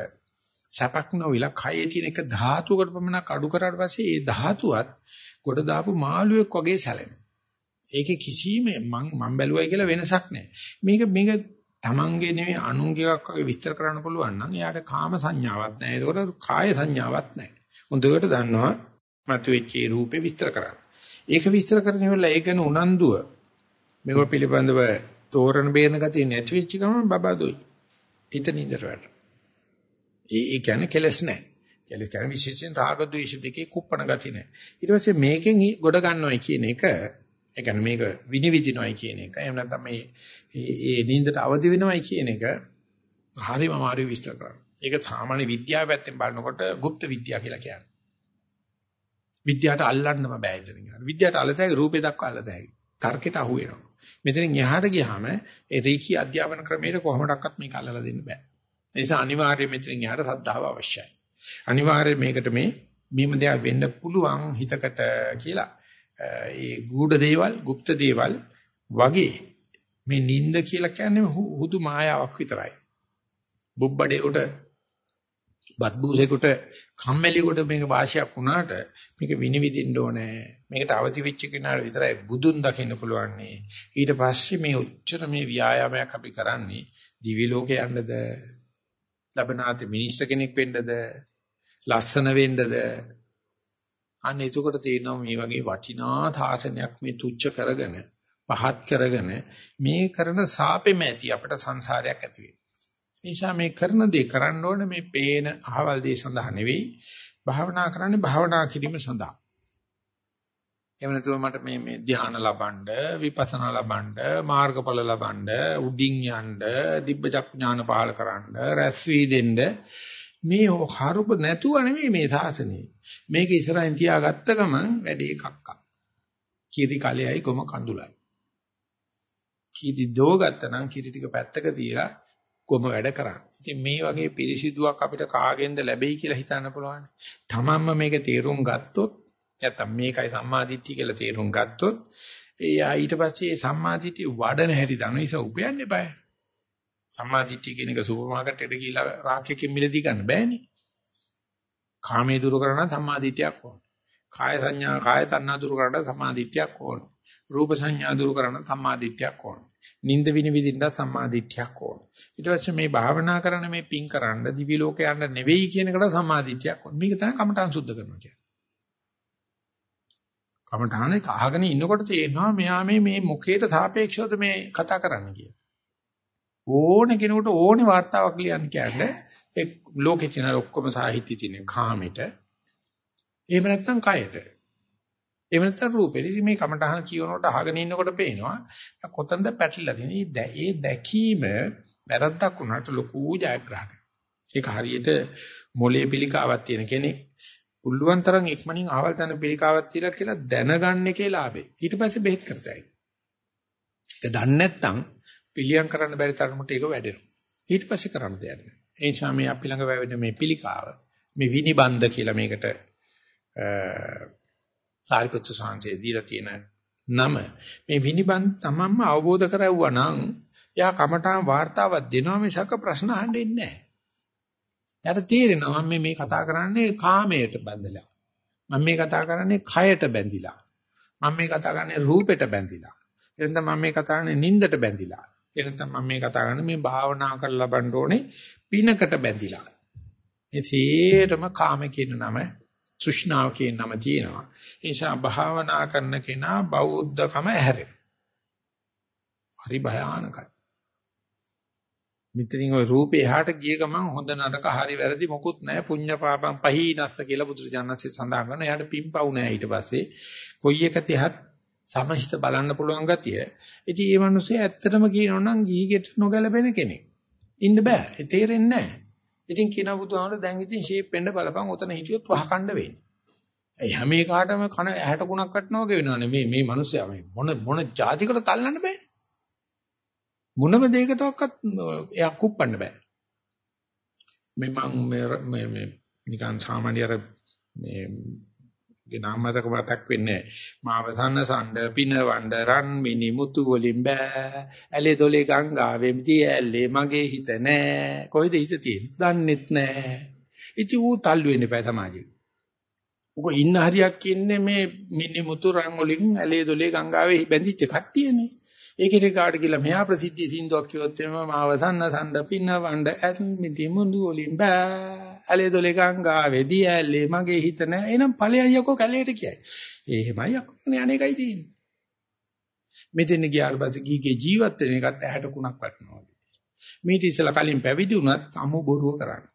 සැපක් නොවිලා කයේ තියෙන එක ධාතුවකට පමණක් අඩු කරාට පස්සේ ඒ ධාතුවත් ගොඩ දාපු මාළුවෙක් වගේ සැලෙනවා. ඒකේ කිසිම මං මං බැලුවයි කියලා වෙනසක් නැහැ. මේක මේක තමන්ගේ නෙවෙයි අනුන්ගේ එකක් වගේ විස්තර කරන්න පුළුවන් නම් එයාට කාම සංඥාවක් නැහැ. ඒකට කාය සංඥාවක් නැහැ. හොඳට දන්නවා මතුවෙච්ච රූපේ විස්තර කරන්න. ඒක විස්තර කරන ඉවරලා ඒක ගැන උනන්දුව මේව පිළිබඳව තෝරන බේරන ගතිය නැති වෙච්ච ගමන් බබදොයි. හිත නිදර වැඩ. ඒ ඒ කියන්නේ කෙලස් නැහැ. කෙලස් කියන්නේ විශේෂයෙන් රාග ద్వේෂ දෙකේ කුප්පණ ගති නැහැ. ඊට පස්සේ මේකෙන් ගොඩ ගන්නවයි කියන එක ඒ කියන්නේ මේක විනිවිදිනවයි කියන එක. එහෙම නැත්නම් මේ ඒ නින්දට අවදි වෙනවයි කියන එක හරිම අමාරුයි විස්තර කරන්න. ඒක සාමාන්‍ය විද්‍යාව පැත්තෙන් බලනකොට গুপ্ত විද්‍යාව කියලා කියන්නේ. විද්‍යාවට අල්ලන්නම බෑ ඉතින්. විද්‍යාවට අල්ලතයි රූපේ දක්වා අල්ලතයි. තර්කයට අහු වෙනවා. මෙතනින් එහාට ගියාම ඒ රීකී අධ්‍යාපන ක්‍රමයට කොහොමඩක්වත් මේක අල්ලලා දෙන්න බෑ. ඒ නිසා අනිවාර්යයෙන් මෙතනින් එහාට සද්ධාව අවශ්‍යයි. අනිවාර්යයෙන් මේකට මේ මෙහෙම දෙයක් වෙන්න පුළුවන් හිතකට කියලා ඒ ගුඪ දේවල්, গুপ্ত දේවල් වගේ මේ නිින්ද කියලා කියන්නේ හුදු මායාවක් විතරයි. බුබ්බඩේකට බත්බූසේකට කම්මැලිකට මේක වාසියක් වුණාට මේක විනිවිදින්න ඕනේ. මේකට අවදි වෙච්ච කෙනාට විතරයි බුදුන් දකින්න පුළුවන්. ඊට පස්සේ මේ උච්චර මේ ව්‍යායාමයක් අපි කරන්නේ දිවි ලෝකේ යන්නද? ලබනාත මිනිස් කෙනෙක් වෙන්නද? ලස්සන වෙන්නද? අන්න එතකොට තේරෙනවා මේ වගේ වටිනා තාසනයක් මේ තුච්ච කරගෙන පහත් කරගෙන මේ කරන සාපෙම ඇති අපිට සංසාරයක් ඇති වෙනවා. නිසා මේ කරන දේ කරන්න ඕනේ මේ පේන අහවල් දේ සඳහා නෙවෙයි භාවනා කරන්නේ භාවනා කිරීම සඳහා. එහෙම නැතුව මට මේ මේ ධ්‍යාන ලබනද විපස්සනා ලබනද මාර්ගඵල ලබනද උඩින් යන්න දිබ්බ චක්ඥාන පහල කරන්න රැස් වී දෙන්න මේ හරුප නැතුව නෙමෙයි මේ සාසනේ. මේක ඉස්සරහින් තියාගත්ත ගමන් වැඩි එකක්ක්. කීරි කලෙයි ගොම කඳුලයි. කීදි දෝ ගත්තනම් කිරි ටික පැත්තක තියලා කොම වැඩ කරන්නේ. ඉතින් මේ වගේ පිරිසිදුවක් අපිට කාගෙන්ද ලැබෙයි කියලා හිතන්න පුළුවන්. තමන්ම මේක තේරුම් ගත්තොත් නැත්තම් මේකයි සම්මාදිට්ඨිය කියලා තේරුම් ගත්තොත් එයා ඊට පස්සේ සම්මාදිට්ඨිය වඩන හැටි දන්න නිසා උපයන්න eBay. සම්මාදිට්ඨිය කියන එක සුපර් මාකට් එකට ගිහිල්ලා රාක්කකින් මිලදී ගන්න බෑනේ. කාමයේ දුරු කරන සම්මාදිට්ඨියක් ඕන. කාය සංඥා කාය තණ්හා දුරු කරන සම්මාදිට්ඨියක් ඕන. රූප සංඥා දුරු කරන සම්මාදිට්ඨියක් ඕන. නිନ୍ଦ විනිවිදින්න සම්මාදිට්ඨියක් ඕන. ඊට පස්සේ මේ භාවනා කරන මේ පිං කරන්න දිවි ලෝකේ යන්න නෙවෙයි කියන එකට සම්මාදිට්ඨියක් ඕන. මේක තමයි කමඨාන් සුද්ධ කරනවා කියන්නේ. කමඨානේ අහගෙන ඉන්නකොට තේරෙනවා මෙයා මේ මේ මුඛයට සාපේක්ෂවද මේ කතා කරන්න කියලා. ඕන කෙනෙකුට ඕනේ වார்த்தාවක් ලියන්න කියන්නේ ඒ ලෝකේ තියෙන ඔක්කොම සාහිත්‍ය තියෙන කාමෙට. එහෙම නැත්නම් කයට. එහෙම නැත්නම් රූපෙට. ඉතින් මේ කමටහන කියනකොට අහගෙන ඉන්නකොට පේනවා කොතනද පැටලලා තියෙන්නේ? ඒ දැකීම වැරද්දක් වුණාට ලොකු ජයග්‍රහණයක්. ඒක හරියට මොලේ පිළිකාවක් තියෙන කෙනෙක් පුළුවන් තරම් ඉක්මනින් ආවල් තන පිළිකාවක් තියලා කියලා දැනගන්න එකේ ලාභේ. ඊට පස්සේ බෙහෙත් කරතයි. ඒක දන්නේ නැත්නම් පිළියම් කරන්න බැරි තරමට ඒක වැඩෙනවා. ඊට පස්සේ කරන්න දෙයක් නැහැ. ඒ නිසා මේ අපි ළඟ වැවෙන මේ පිළිකාව මේ විනිබන්ධ කියලා මේකට සාරිපුත්‍ර සාංශේ දීලා තියෙන නම මේ විනිබන්ධ තමන්ම අවබෝධ කරවුවා නම් එයා කමටාන් වார்த்தාවක් දෙනවා මිසක ප්‍රශ්න අහන්න ඉන්නේ නැහැ. එයාට තේරෙනවා මම මේ කතා කරන්නේ කාමයට බැඳලා. මම මේ කතා කරන්නේ කයට බැඳිලා. මම මේ කතා කරන්නේ රූපෙට බැඳිලා. එතෙන් මම මේ කතා කරන්නේ නින්දට බැඳිලා. එතන මම මේ කතා කරන්නේ මේ භාවනා කරලා ලබන්න ඕනේ පිනකට බැඳිලා. ඒ සියරම කාම කියන නම තෘෂ්ණාව කියන නම තියෙනවා. ඒ නිසා භාවනා කරන කෙනා බෞද්ධකම ඇහැරේ. හරි භයානකයි. මිත්‍රින් ওই රූපේ එහාට ගිය ගමන් හොඳ නරක හරි වැරදි මොකුත් නැහැ පුඤ්ඤ පාපම් පහීනස්ත කියලා බුදුරජාණන්සේ සඳහන් කරනවා. එයාට පිම්පව් නැහැ ඊට පස්සේ. කොයි එක තියහත් සමහිත බලන්න පුළුවන් ගතිය. ඉතින් මේ මිනිස්සේ ඇත්තටම කියනවා නම් ගිහිගෙට නොගැලපෙන කෙනෙක්. ඉන්න බෑ. ඒ තේරෙන්නේ නැහැ. ඉතින් කියන බුදුහාමර දැන් ඉතින් ෂේප් වෙන්න බලපන් උතන හිටියොත් වහකණ්ඩ වෙන්නේ. ඒ හැම එකකටම කන ඇහැට කුණක් වටනවා වගේ වෙනවනේ මේ මේ මිනිස්සයා මේ මොන මොන જાතිකට තල්ලන්න බෑ. මොනම දෙයකටවත් එයා කුප්පන්න බෑ. මේ මම මේ මේ නිකන් සාමාන්‍ය අර මේ ගනාමතක මතක් වෙන්නේ මාවසන්න සඳ පිනවඬ රන් මිනි මුතු වලින් බෑ. ඇලේ දොලේ ගංගාවෙම්දී ඇල්ලේ මගේ හිත නෑ. කොයිද හිත තියෙන්නේ? දන්නෙත් නෑ. ඉති ඌ තල්ලු වෙන්නේ බෑ සමාජෙට උක ඉන්න හරියක් ඉන්නේ මේ මිනි මුතු රන් වලින් ඇලේ දොලේ ගංගාවේ බැඳිච්ච කට්ටියනේ. ඒකේ කාට කියලා මෙහා ප්‍රසිද්ධිය සින්දුවක් කිව්වොත් එම මාවසන්න සඳ පිනවඬ ඇල්මිති මුඳු වලින් බෑ. ඇලේ දොලේ ගංගාවේ දී ඇල්ලේ මගේ හිත නෑ. එනම් ඵලයයියකෝ කැලේට කියයි. එහෙමයි යකෝනේ අනේකයි තියෙන්නේ. මෙතන ගියාට පස්සේ ගීගේ ජීවත් වෙන එකත් ඇහැට කුණක් වටනවා මීට ඉස්සලා කලින් පැවිදි වුණත් අමු බොරුව කරන්නේ.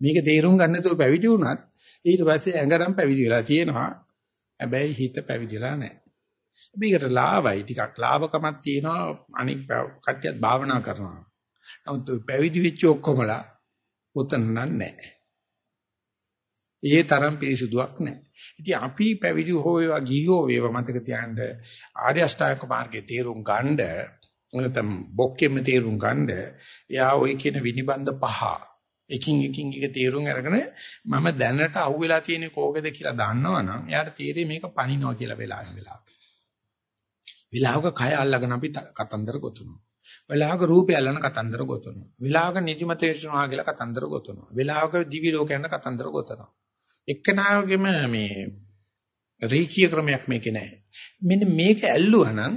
මේක තේරුම් ගන්න නැතුව පැවිදි වුණත් ඊට පස්සේ ඇඟරම් පැවිදි වෙලා තියෙනවා. හැබැයි හිත පැවිදිලා නැහැ මේකට ලාභයි ටිකක් ලාභකමක් තියෙනවා අනික් කට්ටියත් භාවනා කරනවා. නමුත් පැවිදි වෙච්ච ඔක්කොමලා උතන නැහැ. ඒ තරම් පිරිසුදුවක් නැහැ. ඉතින් අපි පැවිදි හෝ වේවා ගිහියෝ වේවා මතක තියාගන්න ආර්ය අෂ්ටාංග මාර්ගයේ තේරුම් ගන්න නැත්නම් බොක්කෙම තේරුම් ගන්න එයා ওই කියන විනිබන්ධ පහ එකින් එකින් එක තේරුම් අරගෙන මම දැනට අහුවෙලා තියෙන කෝකද කියලා දන්නවනම් එයාට තීරේ මේක පණිනවා කියලා වෙලාවෙ වෙලාව. විලාවක කය අල්ලගෙන අපි කතන්දර ගොතනවා. විලාවක රූපය අල්ලන කතන්දර ගොතනවා. විලාවක නිදිමත වෙනවා කියලා කතන්දර ගොතනවා. විලාවක දිවි ලෝකයන් කතන්දර ගොතනවා. එක්කනාවගෙම මේ රීකී ක්‍රමයක් මේකේ නැහැ. මෙන්න මේක ඇල්ලුවා නම්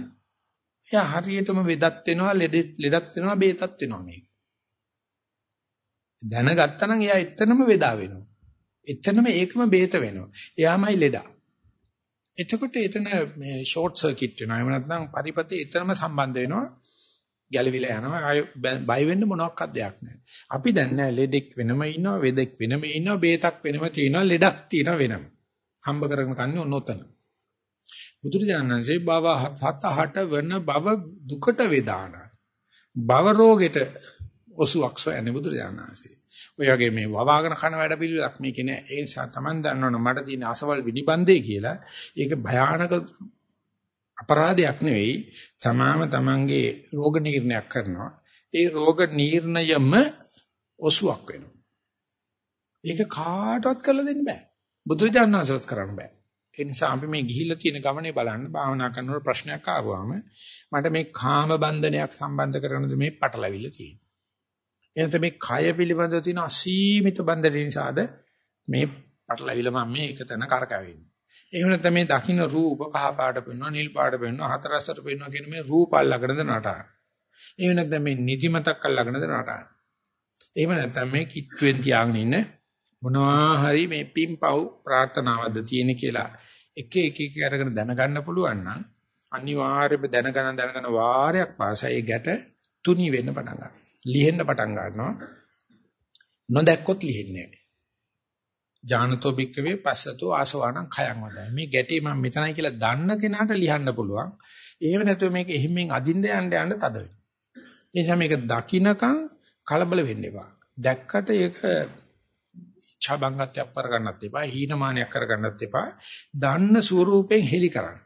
එයා හරියටම වෙදත් වෙනවා ලෙඩත් වෙනවා බේතත් වෙනවා මේක. දැනගත්තා නම් එයා එතනම වේදා වෙනවා. එතනම ඒකම බේත වෙනවා. එයාමයි ලෙඩා. එතකොට එතන මේ ෂෝට් සර්කිට් වෙනවා. එහෙම නැත්නම් පරිපතේ එතනම සම්බන්ධ වෙනවා. ගැලවිලා යනවා. ආය බය වෙන්න මොනවත් දෙයක් නැහැ. අපි දැන් නෑ ලෙඩෙක් වෙනම ඉන්නවා, වෙදෙක් වෙනම ඉන්නවා, බේතක් වෙනම තියෙනවා, ලෙඩක් තියෙනවා වෙනම. හම්බ කරගෙන කන්නේ ඔන්නෝතන. බුදුරජාණන්සේ බව සතහට වෙන බව දුකට වේදාන. බව රෝගෙට ඔසුවක් සොයන්නේ බුදුරජාණන්සේ. ඔය වගේ මේ වවාගෙන කරන වැඩ පිළිවෙලක් මේකේ නෑ. ඒ නිසා Taman දන්නවනේ මට තියෙන අසවල් විනිබන්දේ කියලා. ඒක භයානක අපරාධයක් නෙවෙයි. තමාම Tamanගේ රෝග නිర్ణයක් කරනවා. ඒ රෝග නිర్ణයම ඔසුවක් වෙනවා. ඒක කාටවත් කරලා දෙන්න බෑ. බුදුරජාණන් වහන්සේත් කරන්න බෑ. ඒ නිසා අපි මේ ගිහිල්ලා තියෙන ගමනේ බලන්න භාවනා කරනකොට ප්‍රශ්නයක් ආවම මට මේ කාම බන්ධනයක් සම්බන්ධ කරනද මේ පටලැවිල්ල තියෙනවා. එනත මේ කය පිළිබඳව තියෙන අසීමිත බන්ධන නිසාද මේ පටලවිල මම මේ එක තැන කරකවෙන්නේ. එහෙම නැත්නම් මේ දකින්න රූප කහ පාට පෙන්වනවා නිල් පාට පෙන්වනවා හතරස්තර පෙන්වනවා කියන මේ රූප අල්ලගෙනද නටන. එහෙම නැත්නම් මේ නිදිමතක් අල්ලගෙනද නටන. එහෙම නැත්නම් මේ කිට්ටුවෙන් තියාගෙන ඉන්න මොනවා හරි මේ පිම්පව් ප්‍රාර්ථනාවක්ද තියෙන කියලා එක එක එක අරගෙන දැනගන්න පුළුවන් නම් අනිවාර්යයෙන්ම දැනගන්න දැනගන්න වාරයක් පාසා ඒ ගැට තුනි වෙන්න පටන් ගන්නවා. ලිහෙන්න පටන් ගන්නවා. නොදැක්කොත් ලිහෙන්නේ නැහැ. ඥානතෝ භික්කවේ පස්සතෝ ආසවාණං khයං වදයි. මේ ගැටේ මම මෙතනයි කියලා දන්න කෙනාට ලියන්න පුළුවන්. එහෙම නැතුව මේක එහෙම්ෙන් අදින්න යන්න යන්න තද වෙනවා. ඒ නිසා මේක දකින්නකම් කලබල වෙන්න එපා. දැක්කට ඒක ඉච්ඡා බංගත්වයක් කර ගන්නත් එපා, හීනමානයක් කර ගන්නත් එපා. දන්න ස්වරූපයෙන් හෙලි කරන්න.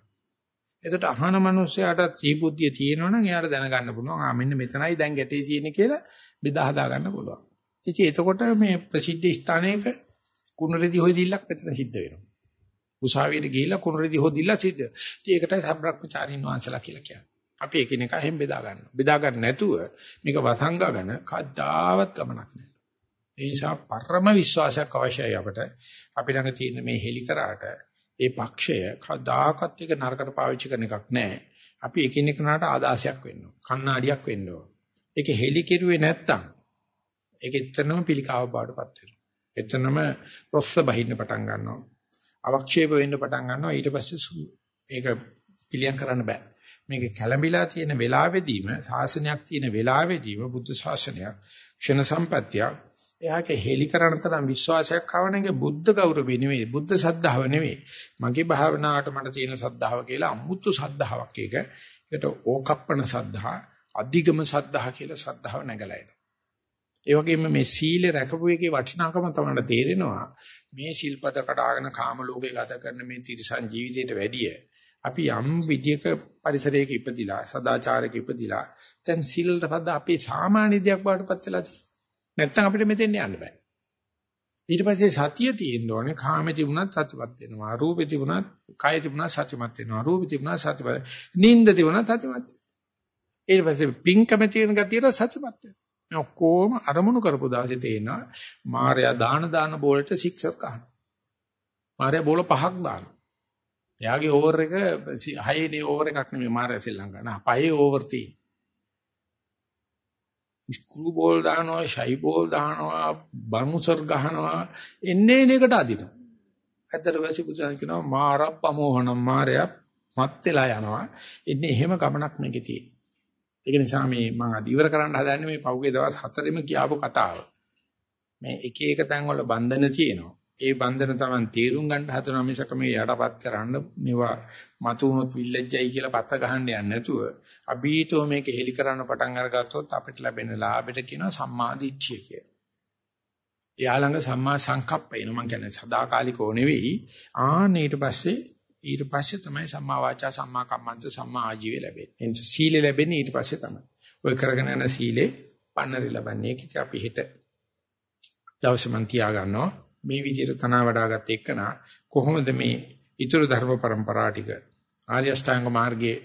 එතකොට අහන මනුස්සයාට සීබුද්ධිය තියෙනවනම් එයාට දැනගන්න පුළුවන් ආ මෙන්න මෙතනයි දැන් ගැටේ තියෙන්නේ කියලා බෙදා හදා ගන්න පුළුවන්. ඉතින් එතකොට මේ ප්‍රසිද්ධ ස්ථානයක කුණරෙදි හොයදිල්ලක් මෙතන සිද්ධ වෙනවා. උසාවියට ගිහිල්ලා කුණරෙදි හොදිල්ලා සිද්ධ. ඉතින් ඒකටයි සම්බ්‍රක්‍මචාරින් වංශලා කියලා කියන්නේ. අපි එකිනෙකා හැම බෙදා ගන්නවා. බෙදා ගන්න නැතුව මේක වසංගගෙන කද්දාවත් ගමනක් නැහැ. ඒ නිසා පරම විශ්වාසයක් අවශ්‍යයි අපට. අපි ළඟ තියෙන මේ හෙලි කරාට ඒ පක්ෂය කදාකත් එක නරකට පාවිච්චි කරන එකක් නැහැ. අපි එකිනෙකනට ආදාසයක් වෙන්න ඕන. කණ්ණාඩියක් වෙන්න ඕන. ඒක හෙලි කෙරුවේ නැත්තම් ඒක එතනම පිළිකාව බාටපත් වෙනවා. එතනම රොස්ස බහින්න පටන් ගන්නවා. අවක්ෂේප වෙන්න පටන් ගන්නවා. ඊට පස්සේ ඒක පිළියම් කරන්න බෑ. මේක කැළඹිලා තියෙන වෙලාවෙදීම ශාසනයක් තියෙන වෙලාවෙදීම බුද්ධ ශාසනයක් ක්ෂණ සම්පත්තියක් එයාගේ හෙලි කරන තරම් විශ්වාසයක් ආවනගේ බුද්ධ ගෞරවය නෙවෙයි බුද්ධ සද්ධාව නෙවෙයි. මගේ භාවනාවට මට තියෙන සද්ධාව කියලා අමුතු සද්ධාාවක් ඒක. ඒකට ඕකප්පණ සද්ධා අධිගම සද්ධා කියලා සද්ධාව නැගලා එනවා. ඒ වගේම මේ සීල රැකපු එකේ වටිනාකම තමයි තේරෙනවා. මේ සිල්පද කඩාගෙන කාම ලෝකේ ගත කරන මේ තිරිසන් ජීවිතයට වැඩිය අපි යම් විදියක පරිසරයක ඉපදිලා සදාචාරයක ඉපදිලා දැන් සීල පද අපේ සාමාන්‍ය දෙයක් බවටපත් වෙලා තියෙනවා. නැත්තම් අපිට මෙතෙන් යන්න බෑ. ඊට පස්සේ සතිය තියෙන්න ඕනේ කාමේ තිබුණත් සතිපත් වෙනවා. රූපේ තිබුණත් කාය තිබුණත් සතිපත් වෙනවා. රූපේ තිබුණත් සතිපත්. නිින්ද තිබුණත් සතිපත්. ඊට පස්සේ පිංකම තියෙන ගතියට සතිපත් වෙනවා. මේ ඔක්කොම අරමුණු කරපු දාසේ තේනවා මාර්යා දාන දාන බෝලට සික්සර් කහන. මාර්යා බෝල පහක් දානවා. එයාගේ ඕවර් එක 6 නේ ඕවර් එකක් නෙමෙයි මාර්යා ශ්‍රී ලංකාවේ. පහේ ඕවර් තියෙන්නේ. ස්ක්‍රූ බෝල් දානවා, ෂයි බෝල් දානවා, බර්මුසර් ගහනවා, එන්නේ එනකට අදිනවා. ඇත්තට වැසි පුදුසන් කියනවා මාරප්පමෝහනම් මාරය මත් වෙලා යනවා. එන්නේ එහෙම ගමනක් මේකේ තියෙන්නේ. ඒක නිසා මේ මම අද ඉවර කරන්න හදන්නේ මේ පහුගිය දවස් හතරෙම කියාපු කතාව. මේ එක එක තැන් වල බන්ධන තියෙනවා. ඒ බන්ධන තමයි තීරුම් ගන්න හදන මිසක මේ යටපත් කරන්න මේවා මතු වුණොත් විල්ලෙජ්ජයි කියලා පත ගහන්න යන්නේ නැතුව අභීතෝ මේක හෙලි කරන්න පටන් අරගත්තොත් අපිට ලැබෙන ලාභෙට කියනවා සම්මා දිට්ඨිය කියලා. එයා ළඟ සම්මා සංකප්ප එන මං කියන්නේ සදාකාලිකෝ නෙවෙයි ආන්න ඊට පස්සේ ඊට පස්සේ තමයි සම්මා වාචා සම්මා කම්මන්ත සම්මා ආජීවය ලැබෙන්නේ. එනිස සීල ලැබෙන්නේ ඊට පස්සේ තමයි. ඔය කරගෙන යන සීලේ පන්නරි ලබන්නේ කිච අපි හිත දවස් මන් තියා ගන්නවා මේ විදිහට තනවා වඩාගත් එක්කනා කොහොමද මේ ඊතුරු ධර්ම પરම්පරා ටික ආර්ය අෂ්ටාංග මාර්ගයේ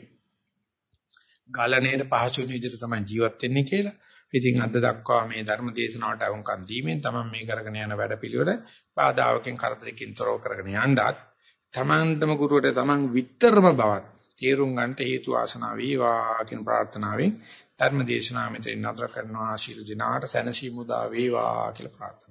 ගලණයට පහසු වෙන විදිහට තමයි ජීවත් වෙන්නේ කියලා. ඉතින් අද දක්වා මේ ධර්ම දේශනාවට අවුම්කම් දීමෙන් තමයි මේ කරගෙන යන වැඩපිළිවෙල බාධාවකින් කරදරකින් තොරව කරගෙන යන්නත් තමන්ටම ගුරුවරට තමන් විතරම බවත් තේරුම් ගන්නට හේතු ආසනාව වේවා කියන ප්‍රාර්ථනාවෙන් ධර්ම දේශනාව මෙතන නතර කරනවා ශිරු දිනාට සැනසීම උදා වේවා කියලා ප්‍රාර්ථනා